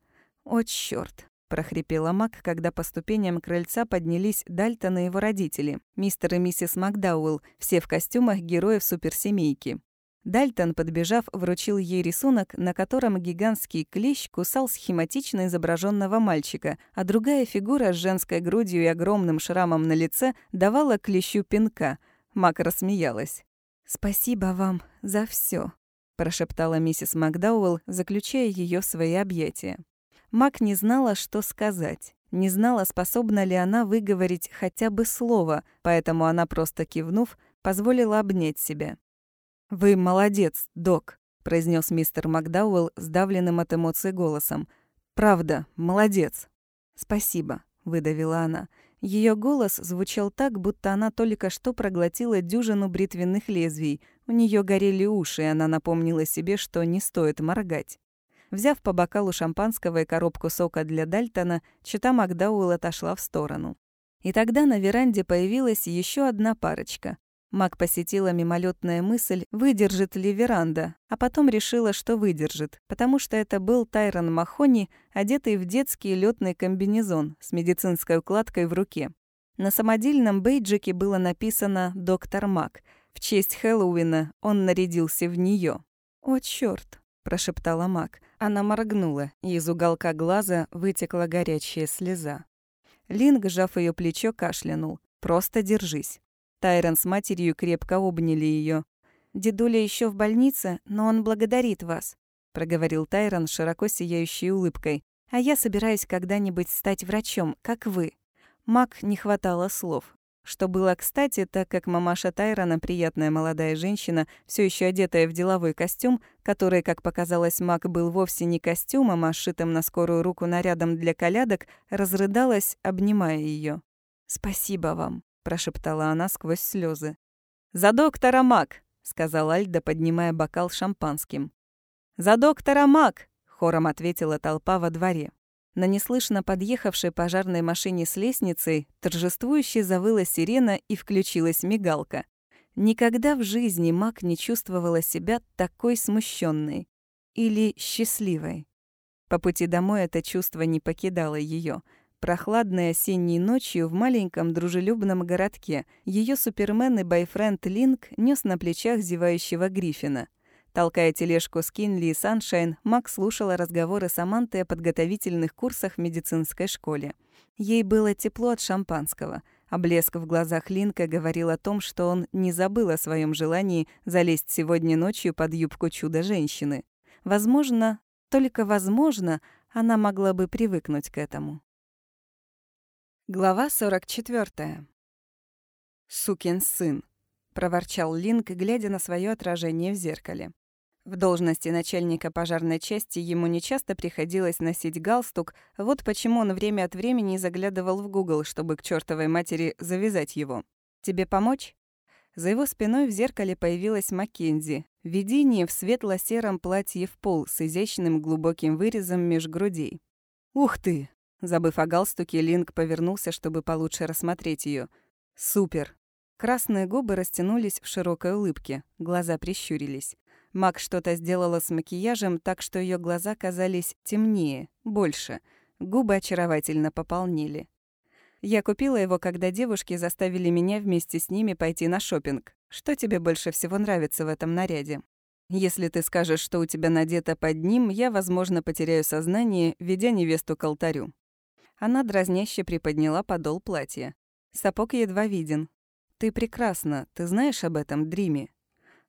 «О, чёрт!» — прохрипела Мак, когда по ступеням крыльца поднялись Дальтон и его родители, мистер и миссис Макдауэлл, все в костюмах героев суперсемейки. Дальтон, подбежав, вручил ей рисунок, на котором гигантский клещ кусал схематично изображенного мальчика, а другая фигура с женской грудью и огромным шрамом на лице давала клещу пинка. Мак рассмеялась. «Спасибо вам за все, прошептала миссис Макдауэлл, заключая ее в свои объятия. Мак не знала, что сказать. Не знала, способна ли она выговорить хотя бы слово, поэтому она, просто кивнув, позволила обнять себя. «Вы молодец, док», — произнес мистер Макдауэлл сдавленным от эмоций голосом. «Правда, молодец». «Спасибо», — выдавила она. Ее голос звучал так, будто она только что проглотила дюжину бритвенных лезвий. У нее горели уши, и она напомнила себе, что не стоит моргать. Взяв по бокалу шампанского и коробку сока для Дальтона, чита Макдауэлл отошла в сторону. И тогда на веранде появилась еще одна парочка. Мак посетила мимолетная мысль, выдержит ли веранда, а потом решила, что выдержит, потому что это был Тайрон Махони, одетый в детский летный комбинезон с медицинской укладкой в руке. На самодельном бейджике было написано «Доктор Мак». В честь Хэллоуина он нарядился в нее. «О, чёрт!» – прошептала Мак. Она моргнула, и из уголка глаза вытекла горячая слеза. Линг, сжав ее плечо, кашлянул. «Просто держись». Тайрон с матерью крепко обняли ее. «Дедуля еще в больнице, но он благодарит вас», — проговорил Тайрон широко сияющей улыбкой. «А я собираюсь когда-нибудь стать врачом, как вы». Мак не хватало слов. Что было кстати, так как мамаша Тайрона, приятная молодая женщина, все еще одетая в деловой костюм, который, как показалось Мак, был вовсе не костюмом, а сшитым на скорую руку нарядом для колядок, разрыдалась, обнимая ее. «Спасибо вам», прошептала она сквозь слезы. «За доктора Мак!» — сказал Альда, поднимая бокал шампанским. «За доктора Мак!» — хором ответила толпа во дворе. На неслышно подъехавшей пожарной машине с лестницей торжествующе завыла сирена и включилась мигалка. Никогда в жизни Мак не чувствовала себя такой смущенной или счастливой. По пути домой это чувство не покидало ее прохладной осенней ночью в маленьком дружелюбном городке ее супермен и бойфренд Линк нес на плечах зевающего Гриффина. Толкая тележку с Кинли и Саншайн, Мак слушала разговоры Саманты о подготовительных курсах в медицинской школе. Ей было тепло от шампанского, а блеск в глазах Линка говорил о том, что он не забыл о своем желании залезть сегодня ночью под юбку чудо-женщины. Возможно, только возможно, она могла бы привыкнуть к этому. Глава 44. «Сукин сын», — проворчал Линк, глядя на свое отражение в зеркале. В должности начальника пожарной части ему нечасто приходилось носить галстук, вот почему он время от времени заглядывал в Google, чтобы к чертовой матери завязать его. «Тебе помочь?» За его спиной в зеркале появилась Маккензи. Видение в светло-сером платье в пол с изящным глубоким вырезом меж грудей. «Ух ты!» Забыв о галстуке, Линк повернулся, чтобы получше рассмотреть ее. «Супер!» Красные губы растянулись в широкой улыбке, глаза прищурились. Мак что-то сделала с макияжем, так что ее глаза казались темнее, больше. Губы очаровательно пополнили. Я купила его, когда девушки заставили меня вместе с ними пойти на шопинг. Что тебе больше всего нравится в этом наряде? Если ты скажешь, что у тебя надето под ним, я, возможно, потеряю сознание, ведя невесту к алтарю. Она дразняще приподняла подол платья. Сапог едва виден. «Ты прекрасна, ты знаешь об этом, Дриме?»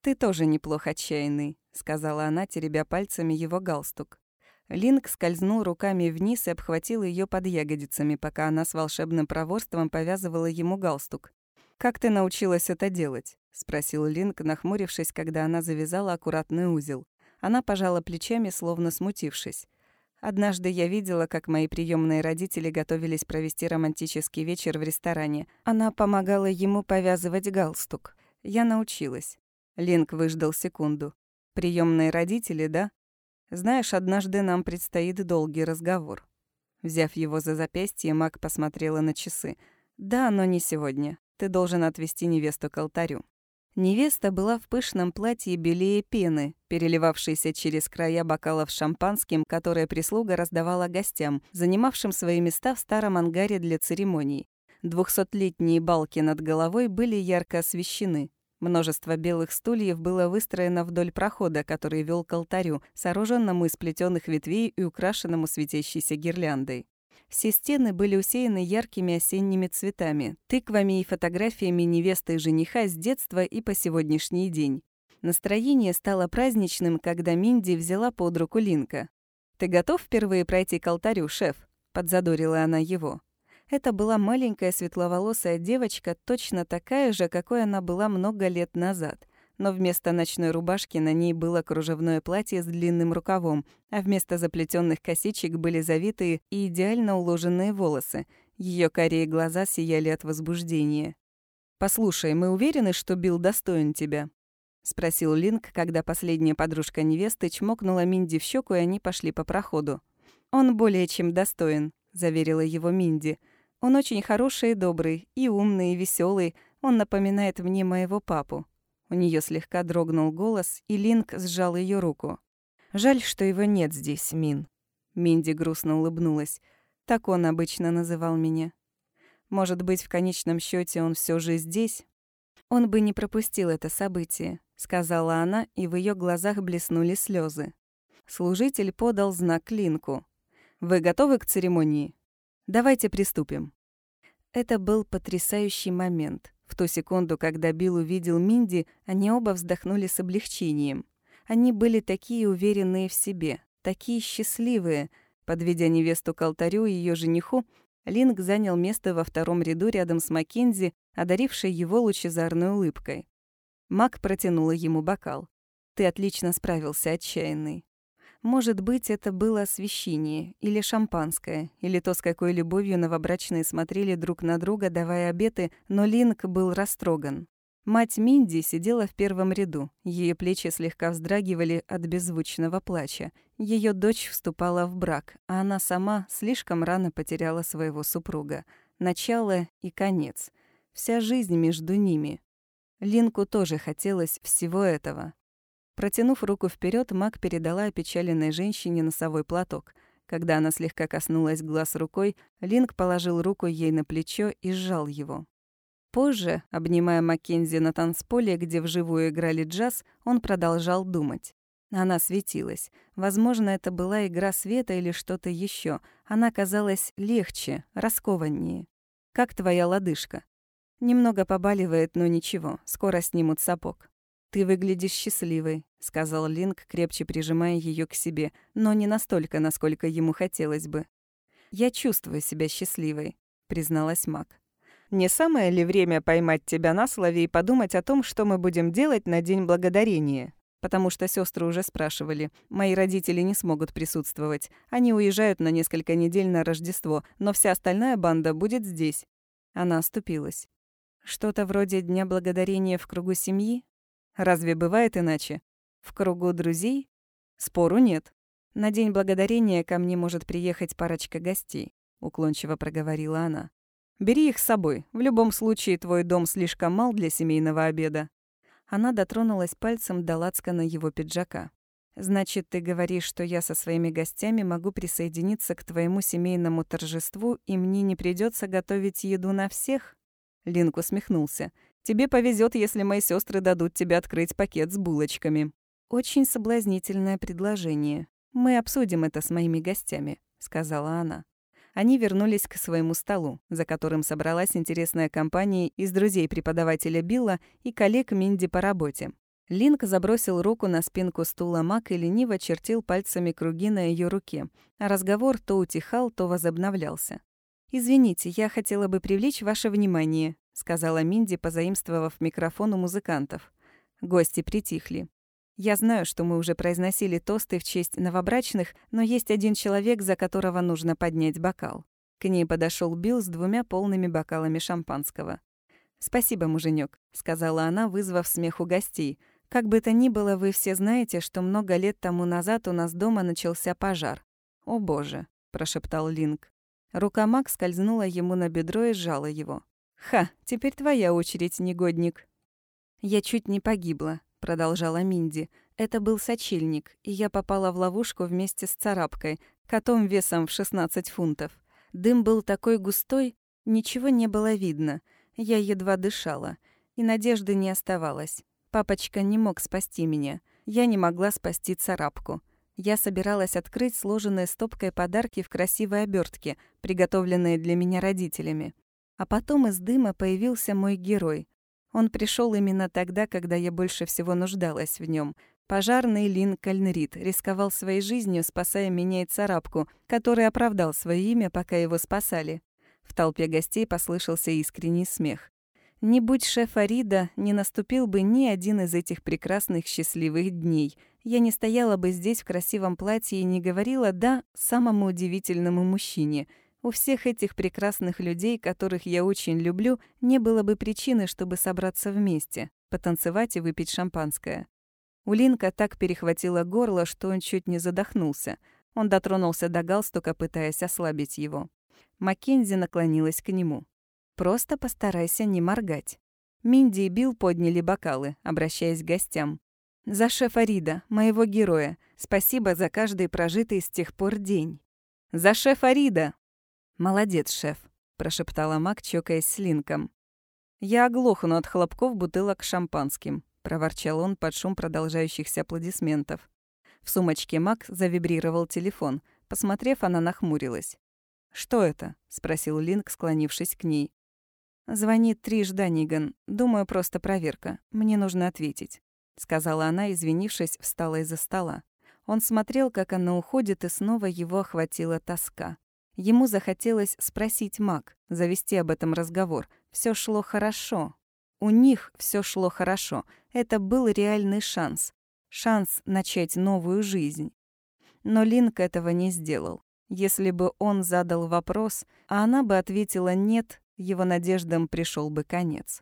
«Ты тоже неплохо отчаянный», — сказала она, теребя пальцами его галстук. Линк скользнул руками вниз и обхватил ее под ягодицами, пока она с волшебным проворством повязывала ему галстук. «Как ты научилась это делать?» — спросил Линк, нахмурившись, когда она завязала аккуратный узел. Она пожала плечами, словно смутившись. Однажды я видела, как мои приемные родители готовились провести романтический вечер в ресторане. Она помогала ему повязывать галстук. Я научилась. Линк выждал секунду. Приемные родители, да? Знаешь, однажды нам предстоит долгий разговор. Взяв его за запястье, Мак посмотрела на часы. «Да, но не сегодня. Ты должен отвезти невесту к алтарю». Невеста была в пышном платье белее пены, переливавшейся через края бокалов шампанским, которое прислуга раздавала гостям, занимавшим свои места в старом ангаре для церемоний. Двухсотлетние балки над головой были ярко освещены. Множество белых стульев было выстроено вдоль прохода, который вел к алтарю, сооруженному из плетёных ветвей и украшенному светящейся гирляндой. Все стены были усеяны яркими осенними цветами, тыквами и фотографиями невесты и жениха с детства и по сегодняшний день. Настроение стало праздничным, когда Минди взяла под руку Линка. «Ты готов впервые пройти к алтарю, шеф?» — подзадорила она его. Это была маленькая светловолосая девочка, точно такая же, какой она была много лет назад. Но вместо ночной рубашки на ней было кружевное платье с длинным рукавом, а вместо заплетенных косичек были завитые и идеально уложенные волосы. Ее карие глаза сияли от возбуждения. «Послушай, мы уверены, что Билл достоин тебя?» — спросил Линк, когда последняя подружка невесты чмокнула Минди в щеку, и они пошли по проходу. «Он более чем достоин», — заверила его Минди. Он очень хороший и добрый, и умный, и веселый. Он напоминает мне моего папу». У нее слегка дрогнул голос, и Линк сжал ее руку. «Жаль, что его нет здесь, Мин». Минди грустно улыбнулась. Так он обычно называл меня. Может быть, в конечном счете он все же здесь? Он бы не пропустил это событие, сказала она, и в ее глазах блеснули слезы. Служитель подал знак Линку. «Вы готовы к церемонии?» Давайте приступим». Это был потрясающий момент. Ту секунду, когда Билл увидел Минди, они оба вздохнули с облегчением. Они были такие уверенные в себе, такие счастливые. Подведя невесту к алтарю и ее жениху, Линк занял место во втором ряду рядом с Маккензи, одарившей его лучезарной улыбкой. Мак протянула ему бокал. «Ты отлично справился, отчаянный». Может быть, это было освещение, или шампанское, или то, с какой любовью новобрачные смотрели друг на друга, давая обеты, но Линк был растроган. Мать Минди сидела в первом ряду. Ее плечи слегка вздрагивали от беззвучного плача. Ее дочь вступала в брак, а она сама слишком рано потеряла своего супруга. Начало и конец. Вся жизнь между ними. Линку тоже хотелось всего этого. Протянув руку вперед, Мак передала опечаленной женщине носовой платок. Когда она слегка коснулась глаз рукой, Линк положил руку ей на плечо и сжал его. Позже, обнимая Маккензи на танцполе, где вживую играли джаз, он продолжал думать. Она светилась. Возможно, это была игра света или что-то еще. Она казалась легче, раскованнее. «Как твоя лодыжка?» «Немного побаливает, но ничего, скоро снимут сапог». «Ты выглядишь счастливой», — сказал Линк, крепче прижимая ее к себе, но не настолько, насколько ему хотелось бы. «Я чувствую себя счастливой», — призналась Мак. «Не самое ли время поймать тебя на слове и подумать о том, что мы будем делать на День Благодарения?» Потому что сестры уже спрашивали. Мои родители не смогут присутствовать. Они уезжают на несколько недель на Рождество, но вся остальная банда будет здесь. Она оступилась. Что-то вроде Дня Благодарения в кругу семьи? Разве бывает иначе? В кругу друзей? Спору нет. На День Благодарения ко мне может приехать парочка гостей, уклончиво проговорила она. Бери их с собой. В любом случае, твой дом слишком мал для семейного обеда. Она дотронулась пальцем до лацкана его пиджака. «Значит, ты говоришь, что я со своими гостями могу присоединиться к твоему семейному торжеству, и мне не придется готовить еду на всех?» Линк усмехнулся. Тебе повезет, если мои сестры дадут тебе открыть пакет с булочками». «Очень соблазнительное предложение. Мы обсудим это с моими гостями», — сказала она. Они вернулись к своему столу, за которым собралась интересная компания из друзей преподавателя Билла и коллег Минди по работе. Линк забросил руку на спинку стула Мак и лениво чертил пальцами круги на ее руке, а разговор то утихал, то возобновлялся. «Извините, я хотела бы привлечь ваше внимание», сказала Минди, позаимствовав микрофон у музыкантов. Гости притихли. Я знаю, что мы уже произносили тосты в честь новобрачных, но есть один человек, за которого нужно поднять бокал. К ней подошел Билл с двумя полными бокалами шампанского. «Спасибо, муженек, сказала она, вызвав смех у гостей. «Как бы то ни было, вы все знаете, что много лет тому назад у нас дома начался пожар». «О боже», — прошептал Линк. Рука Мак скользнула ему на бедро и сжала его. «Ха, теперь твоя очередь, негодник». «Я чуть не погибла», — продолжала Минди. «Это был сочельник, и я попала в ловушку вместе с царапкой, котом весом в 16 фунтов. Дым был такой густой, ничего не было видно. Я едва дышала. И надежды не оставалось. Папочка не мог спасти меня. Я не могла спасти царапку. Я собиралась открыть сложенные стопкой подарки в красивой обертке, приготовленные для меня родителями. А потом из дыма появился мой герой. Он пришел именно тогда, когда я больше всего нуждалась в нем. Пожарный Линкольн Рид рисковал своей жизнью, спасая меня и царапку, который оправдал свое имя, пока его спасали. В толпе гостей послышался искренний смех. Не будь шефа Рида, не наступил бы ни один из этих прекрасных счастливых дней. Я не стояла бы здесь в красивом платье и не говорила «да» самому удивительному мужчине. У всех этих прекрасных людей, которых я очень люблю, не было бы причины, чтобы собраться вместе, потанцевать и выпить шампанское. У Линка так перехватило горло, что он чуть не задохнулся. Он дотронулся до галстука, пытаясь ослабить его. Маккензи наклонилась к нему. Просто постарайся не моргать. Минди и Билл подняли бокалы, обращаясь к гостям. «За шефа Рида, моего героя. Спасибо за каждый прожитый с тех пор день». «За шефа Рида!» «Молодец, шеф», — прошептала Мак, чокаясь с Линком. «Я оглохну от хлопков бутылок шампанским», — проворчал он под шум продолжающихся аплодисментов. В сумочке Мак завибрировал телефон. Посмотрев, она нахмурилась. «Что это?» — спросил Линк, склонившись к ней. «Звонит Триш Даниган. Думаю, просто проверка. Мне нужно ответить», — сказала она, извинившись, встала из-за стола. Он смотрел, как она уходит, и снова его охватила тоска. Ему захотелось спросить Мак, завести об этом разговор. Все шло хорошо. У них все шло хорошо. Это был реальный шанс. Шанс начать новую жизнь. Но Линк этого не сделал. Если бы он задал вопрос, а она бы ответила «нет», его надеждам пришел бы конец.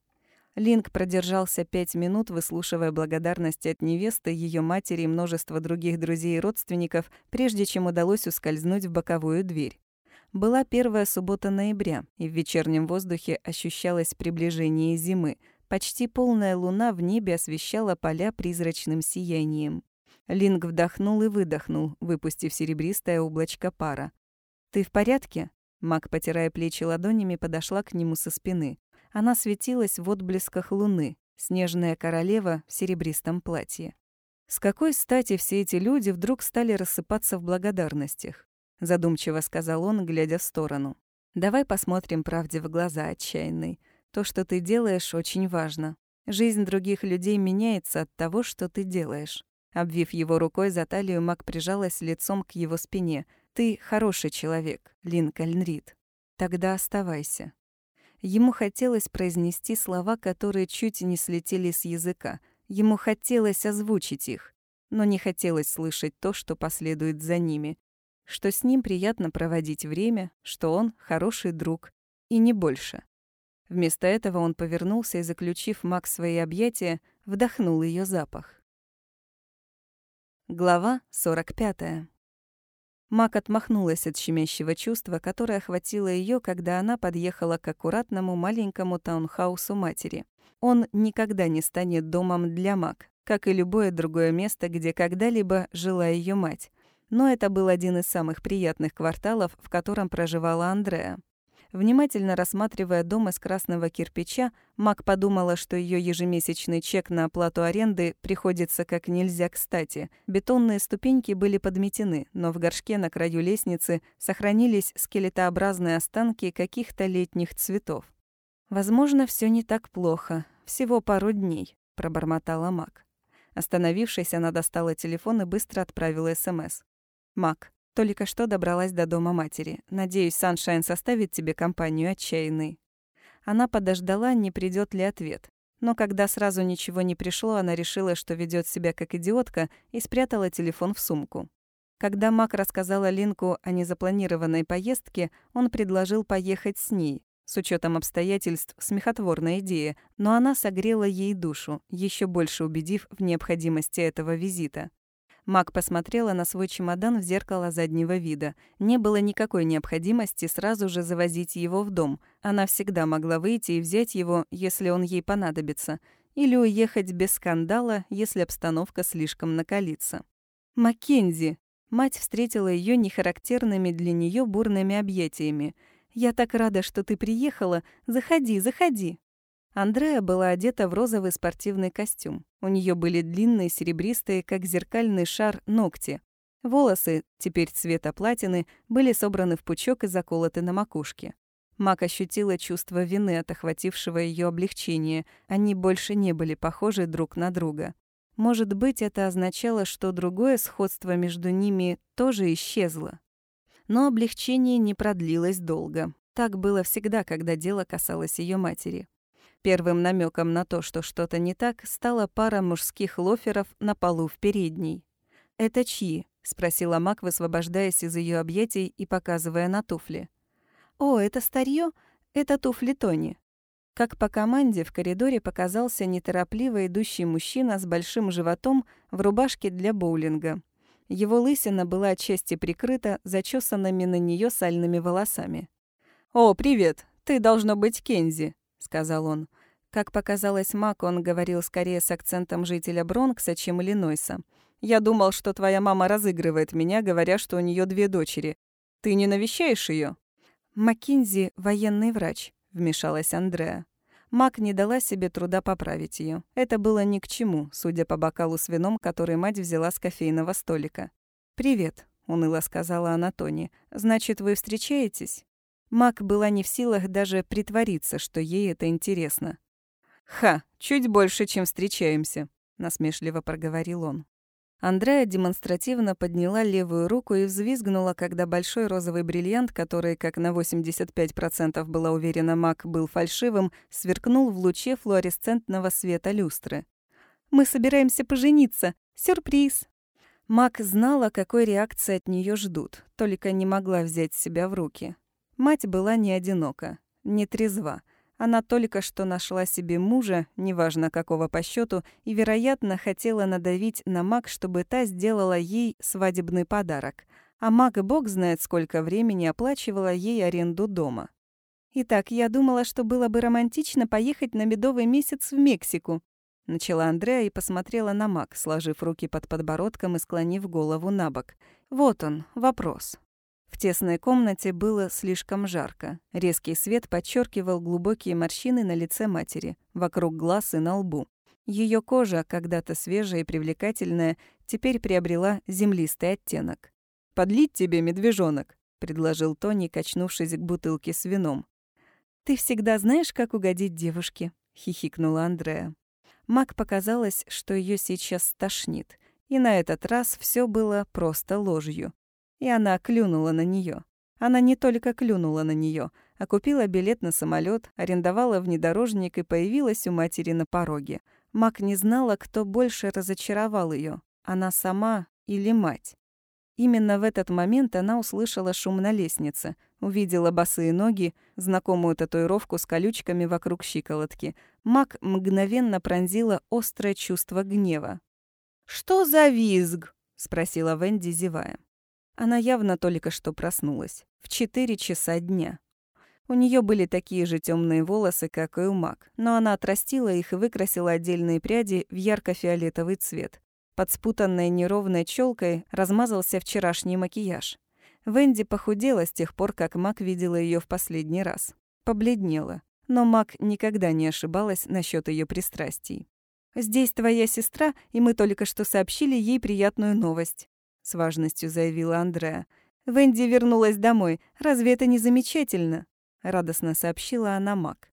Линк продержался пять минут, выслушивая благодарности от невесты, ее матери и множества других друзей и родственников, прежде чем удалось ускользнуть в боковую дверь. Была первая суббота ноября, и в вечернем воздухе ощущалось приближение зимы. Почти полная луна в небе освещала поля призрачным сиянием. Линк вдохнул и выдохнул, выпустив серебристое облачко пара. «Ты в порядке?» Мак, потирая плечи ладонями, подошла к нему со спины. Она светилась в отблесках луны, снежная королева в серебристом платье. С какой стати все эти люди вдруг стали рассыпаться в благодарностях? Задумчиво сказал он, глядя в сторону. Давай посмотрим правде в глаза, отчаянный. То, что ты делаешь, очень важно. Жизнь других людей меняется от того, что ты делаешь. Обвив его рукой за талию, Мак прижалась лицом к его спине, ты хороший человек, Линкольн Рид. Тогда оставайся. Ему хотелось произнести слова, которые чуть не слетели с языка. Ему хотелось озвучить их, но не хотелось слышать то, что последует за ними. Что с ним приятно проводить время, что он хороший друг. И не больше. Вместо этого он повернулся и, заключив Макс свои объятия, вдохнул ее запах. Глава 45. Мак отмахнулась от щемящего чувства, которое охватило ее, когда она подъехала к аккуратному маленькому таунхаусу матери. Он никогда не станет домом для Мак, как и любое другое место, где когда-либо жила ее мать. Но это был один из самых приятных кварталов, в котором проживала Андреа. Внимательно рассматривая дом из красного кирпича, Мак подумала, что ее ежемесячный чек на оплату аренды приходится как нельзя кстати. Бетонные ступеньки были подметены, но в горшке на краю лестницы сохранились скелетообразные останки каких-то летних цветов. «Возможно, все не так плохо. Всего пару дней», — пробормотала Мак. Остановившись, она достала телефон и быстро отправила СМС. «Мак, только что добралась до дома матери. Надеюсь, Саншайн составит тебе компанию отчаянный. Она подождала, не придет ли ответ. Но когда сразу ничего не пришло, она решила, что ведет себя как идиотка, и спрятала телефон в сумку. Когда Мак рассказала Линку о незапланированной поездке, он предложил поехать с ней. С учетом обстоятельств, смехотворная идея, но она согрела ей душу, еще больше убедив в необходимости этого визита. Мак посмотрела на свой чемодан в зеркало заднего вида. Не было никакой необходимости сразу же завозить его в дом. Она всегда могла выйти и взять его, если он ей понадобится. Или уехать без скандала, если обстановка слишком накалится. «Маккензи!» Мать встретила ее нехарактерными для нее бурными объятиями. «Я так рада, что ты приехала. Заходи, заходи!» Андреа была одета в розовый спортивный костюм. У нее были длинные, серебристые, как зеркальный шар, ногти. Волосы, теперь цвета платины, были собраны в пучок и заколоты на макушке. Мак ощутила чувство вины от охватившего ее облегчения. Они больше не были похожи друг на друга. Может быть, это означало, что другое сходство между ними тоже исчезло. Но облегчение не продлилось долго. Так было всегда, когда дело касалось ее матери. Первым намеком на то, что что-то не так, стала пара мужских лоферов на полу в передней. «Это чьи?» — спросила Мак, высвобождаясь из ее объятий и показывая на туфли. «О, это старье? Это туфли Тони». Как по команде в коридоре показался неторопливо идущий мужчина с большим животом в рубашке для боулинга. Его лысина была отчасти прикрыта зачесанными на нее сальными волосами. «О, привет! Ты, должно быть, Кензи», — сказал он. Как показалось Мак, он говорил скорее с акцентом жителя Бронкса, чем Иллинойса. «Я думал, что твоя мама разыгрывает меня, говоря, что у нее две дочери. Ты не навещаешь ее? «Маккинзи — военный врач», — вмешалась Андреа. Мак не дала себе труда поправить ее. Это было ни к чему, судя по бокалу с вином, который мать взяла с кофейного столика. «Привет», — уныло сказала она Тони. «Значит, вы встречаетесь?» Мак была не в силах даже притвориться, что ей это интересно. «Ха, чуть больше, чем встречаемся», — насмешливо проговорил он. Андрея демонстративно подняла левую руку и взвизгнула, когда большой розовый бриллиант, который, как на 85% была уверена Мак, был фальшивым, сверкнул в луче флуоресцентного света люстры. «Мы собираемся пожениться! Сюрприз!» Мак знала, какой реакции от нее ждут, только не могла взять себя в руки. Мать была не одинока, не трезва — она только что нашла себе мужа, неважно какого по счету, и, вероятно, хотела надавить на Мак, чтобы та сделала ей свадебный подарок. А Мак бог знает, сколько времени оплачивала ей аренду дома. «Итак, я думала, что было бы романтично поехать на медовый месяц в Мексику», начала Андреа и посмотрела на Мак, сложив руки под подбородком и склонив голову на бок. «Вот он, вопрос. В тесной комнате было слишком жарко. Резкий свет подчеркивал глубокие морщины на лице матери, вокруг глаз и на лбу. Ее кожа, когда-то свежая и привлекательная, теперь приобрела землистый оттенок. «Подлить тебе, медвежонок», — предложил Тони, качнувшись к бутылке с вином. «Ты всегда знаешь, как угодить девушке», — хихикнула Андреа. Мак показалось, что ее сейчас стошнит. И на этот раз все было просто ложью. И она клюнула на нее. Она не только клюнула на нее, а купила билет на самолет, арендовала внедорожник и появилась у матери на пороге. Мак не знала, кто больше разочаровал ее, она сама или мать. Именно в этот момент она услышала шум на лестнице, увидела босые ноги, знакомую татуировку с колючками вокруг щиколотки. Мак мгновенно пронзила острое чувство гнева. «Что за визг?» — спросила Венди, зевая. Она явно только что проснулась. В четыре часа дня. У нее были такие же темные волосы, как и у Мак, но она отрастила их и выкрасила отдельные пряди в ярко-фиолетовый цвет. Под спутанной неровной челкой размазался вчерашний макияж. Венди похудела с тех пор, как Мак видела ее в последний раз. Побледнела. Но Мак никогда не ошибалась насчет ее пристрастий. «Здесь твоя сестра, и мы только что сообщили ей приятную новость с важностью заявила Андреа. «Венди вернулась домой. Разве это не замечательно?» радостно сообщила она Мак.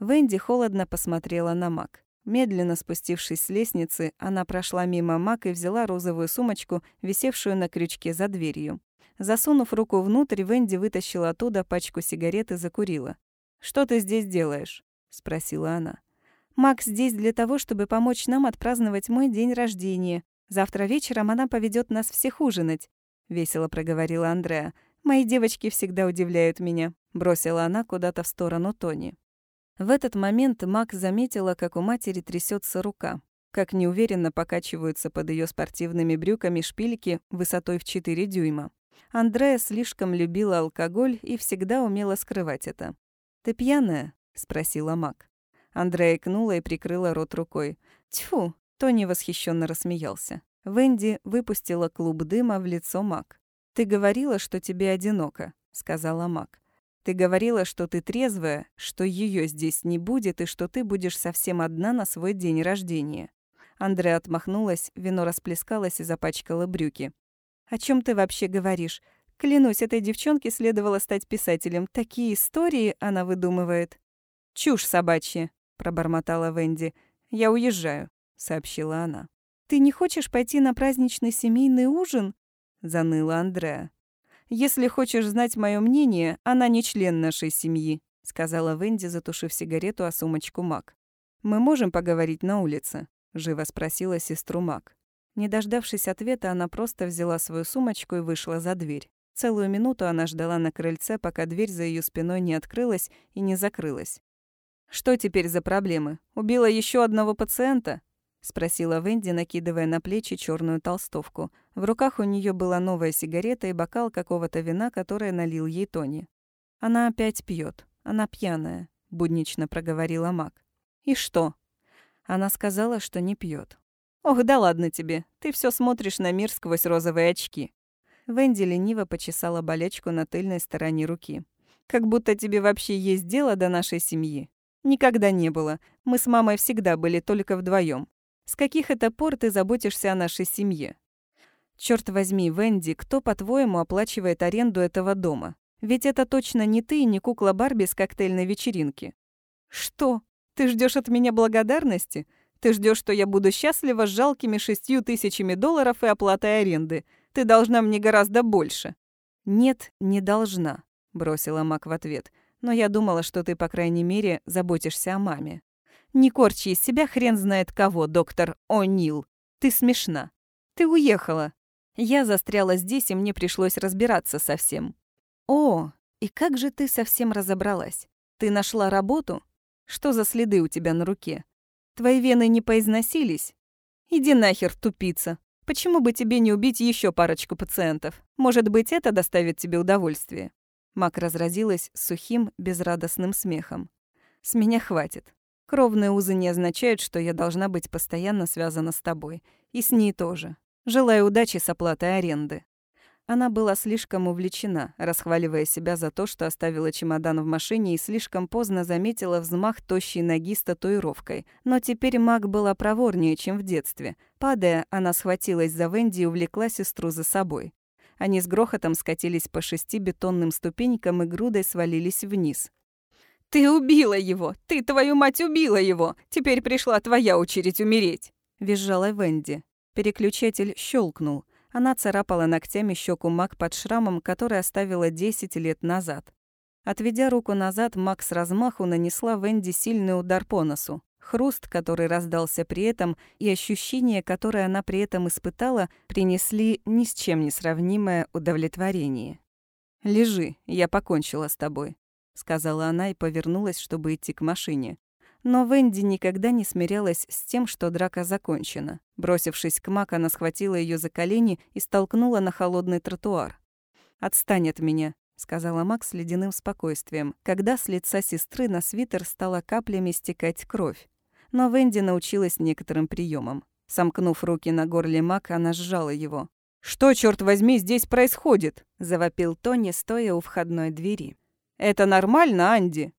Венди холодно посмотрела на Мак. Медленно спустившись с лестницы, она прошла мимо Мак и взяла розовую сумочку, висевшую на крючке за дверью. Засунув руку внутрь, Венди вытащила оттуда пачку сигарет и закурила. «Что ты здесь делаешь?» — спросила она. «Макс здесь для того, чтобы помочь нам отпраздновать мой день рождения», Завтра вечером она поведет нас всех ужинать», — весело проговорила Андреа. «Мои девочки всегда удивляют меня», — бросила она куда-то в сторону Тони. В этот момент Мак заметила, как у матери трясется рука, как неуверенно покачиваются под ее спортивными брюками шпильки высотой в 4 дюйма. Андреа слишком любила алкоголь и всегда умела скрывать это. «Ты пьяная?» — спросила Мак. Андрея икнула и прикрыла рот рукой. «Тьфу, Тони восхищенно рассмеялся. Венди выпустила клуб дыма в лицо Мак. «Ты говорила, что тебе одиноко», — сказала Мак. Ты говорила, что ты трезвая, что ее здесь не будет и что ты будешь совсем одна на свой день рождения. Андреа отмахнулась, вино расплескалось и запачкало брюки. «О чем ты вообще говоришь? Клянусь, этой девчонке следовало стать писателем. Такие истории она выдумывает». «Чушь собачья», — пробормотала Венди. «Я уезжаю», — сообщила она. «Ты не хочешь пойти на праздничный семейный ужин?» — заныла Андреа. «Если хочешь знать мое мнение, она не член нашей семьи», — сказала Венди, затушив сигарету о сумочку Мак. «Мы можем поговорить на улице?» — живо спросила сестру Мак. Не дождавшись ответа, она просто взяла свою сумочку и вышла за дверь. Целую минуту она ждала на крыльце, пока дверь за ее спиной не открылась и не закрылась. «Что теперь за проблемы? Убила еще одного пациента?» — спросила Венди, накидывая на плечи черную толстовку. В руках у нее была новая сигарета и бокал какого-то вина, которое налил ей Тони. «Она опять пьет. Она пьяная», — буднично проговорила Мак. «И что?» Она сказала, что не пьет. «Ох, да ладно тебе. Ты все смотришь на мир сквозь розовые очки». Венди лениво почесала болячку на тыльной стороне руки. «Как будто тебе вообще есть дело до нашей семьи. Никогда не было. Мы с мамой всегда были только вдвоем. С каких это пор ты заботишься о нашей семье? Черт возьми, Венди, кто, по-твоему, оплачивает аренду этого дома? Ведь это точно не ты и не кукла Барби с коктейльной вечеринки. Что? Ты ждешь от меня благодарности? Ты ждешь, что я буду счастлива с жалкими шестью тысячами долларов и оплатой аренды. Ты должна мне гораздо больше». «Нет, не должна», — бросила Мак в ответ. «Но я думала, что ты, по крайней мере, заботишься о маме». «Не корчи из себя хрен знает кого, доктор О'Нил. Ты смешна. Ты уехала. Я застряла здесь, и мне пришлось разбираться со всем». «О, и как же ты совсем разобралась? Ты нашла работу? Что за следы у тебя на руке? Твои вены не поизносились? Иди нахер, тупица. Почему бы тебе не убить еще парочку пациентов? Может быть, это доставит тебе удовольствие?» Мак разразилась сухим, безрадостным смехом. «С меня хватит. Кровные узы не означают, что я должна быть постоянно связана с тобой. И с ней тоже. Желаю удачи с оплатой аренды». Она была слишком увлечена, расхваливая себя за то, что оставила чемодан в машине и слишком поздно заметила взмах тощей ноги с татуировкой. Но теперь маг была проворнее, чем в детстве. Падая, она схватилась за Венди и увлекла сестру за собой. Они с грохотом скатились по шести бетонным ступенькам и грудой свалились вниз. «Ты убила его! Ты, твою мать, убила его! Теперь пришла твоя очередь умереть!» — визжала Венди. Переключатель щелкнул. Она царапала ногтями щеку Мак под шрамом, который оставила 10 лет назад. Отведя руку назад, Мак с размаху нанесла Венди сильный удар по носу. Хруст, который раздался при этом, и ощущение, которое она при этом испытала, принесли ни с чем не сравнимое удовлетворение. «Лежи, я покончила с тобой», — сказала она и повернулась, чтобы идти к машине. Но Венди никогда не смирялась с тем, что драка закончена. Бросившись к Мак, она схватила ее за колени и столкнула на холодный тротуар. «Отстань от меня», — сказала Мак с ледяным спокойствием, когда с лица сестры на свитер стала каплями стекать кровь. Но Венди научилась некоторым приемам. Сомкнув руки на горле Мак, она сжала его. «Что, черт возьми, здесь происходит?» — завопил Тони, стоя у входной двери. «Это нормально, Анди?»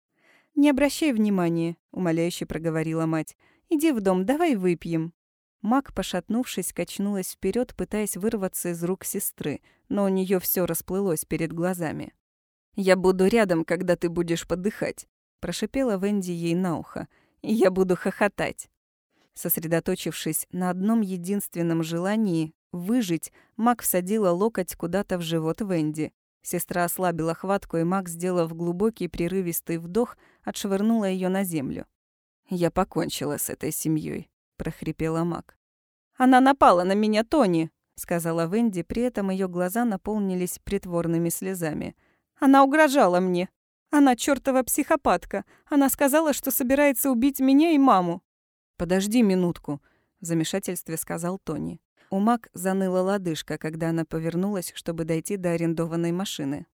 «Не обращай внимания», — умоляюще проговорила мать. «Иди в дом, давай выпьем». Мак, пошатнувшись, качнулась вперед, пытаясь вырваться из рук сестры, но у нее все расплылось перед глазами. «Я буду рядом, когда ты будешь подыхать», — прошипела Венди ей на ухо. «И я буду хохотать». Сосредоточившись на одном единственном желании — выжить, Мак всадила локоть куда-то в живот Венди. Сестра ослабила хватку, и Мак, сделав глубокий прерывистый вдох, отшвырнула ее на землю. «Я покончила с этой семьей, прохрипела Мак. «Она напала на меня, Тони!» — сказала Венди, при этом ее глаза наполнились притворными слезами. «Она угрожала мне. Она чертова психопатка. Она сказала, что собирается убить меня и маму». «Подожди минутку», — в замешательстве сказал Тони. У Мак заныла лодыжка, когда она повернулась, чтобы дойти до арендованной машины.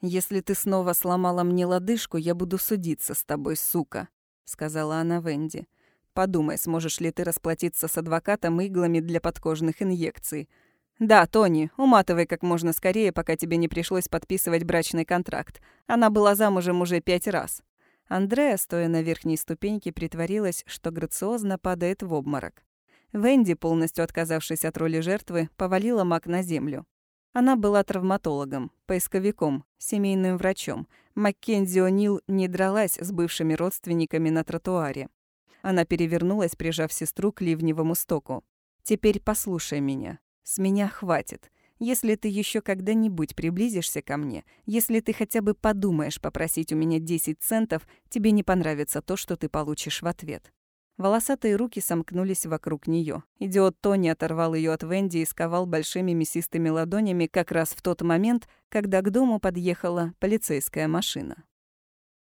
«Если ты снова сломала мне лодыжку, я буду судиться с тобой, сука», — сказала она Венди. «Подумай, сможешь ли ты расплатиться с адвокатом иглами для подкожных инъекций. «Да, Тони, уматывай как можно скорее, пока тебе не пришлось подписывать брачный контракт. Она была замужем уже пять раз». Андреа, стоя на верхней ступеньке, притворилась, что грациозно падает в обморок. Венди, полностью отказавшись от роли жертвы, повалила Мак на землю. Она была травматологом, поисковиком, семейным врачом. Маккензи О'Нил не дралась с бывшими родственниками на тротуаре. Она перевернулась, прижав сестру к ливневому стоку. «Теперь послушай меня. С меня хватит. Если ты еще когда-нибудь приблизишься ко мне, если ты хотя бы подумаешь попросить у меня 10 центов, тебе не понравится то, что ты получишь в ответ. Волосатые руки сомкнулись вокруг нее. Идиот Тони оторвал ее от Венди и сковал большими мясистыми ладонями как раз в тот момент, когда к дому подъехала полицейская машина.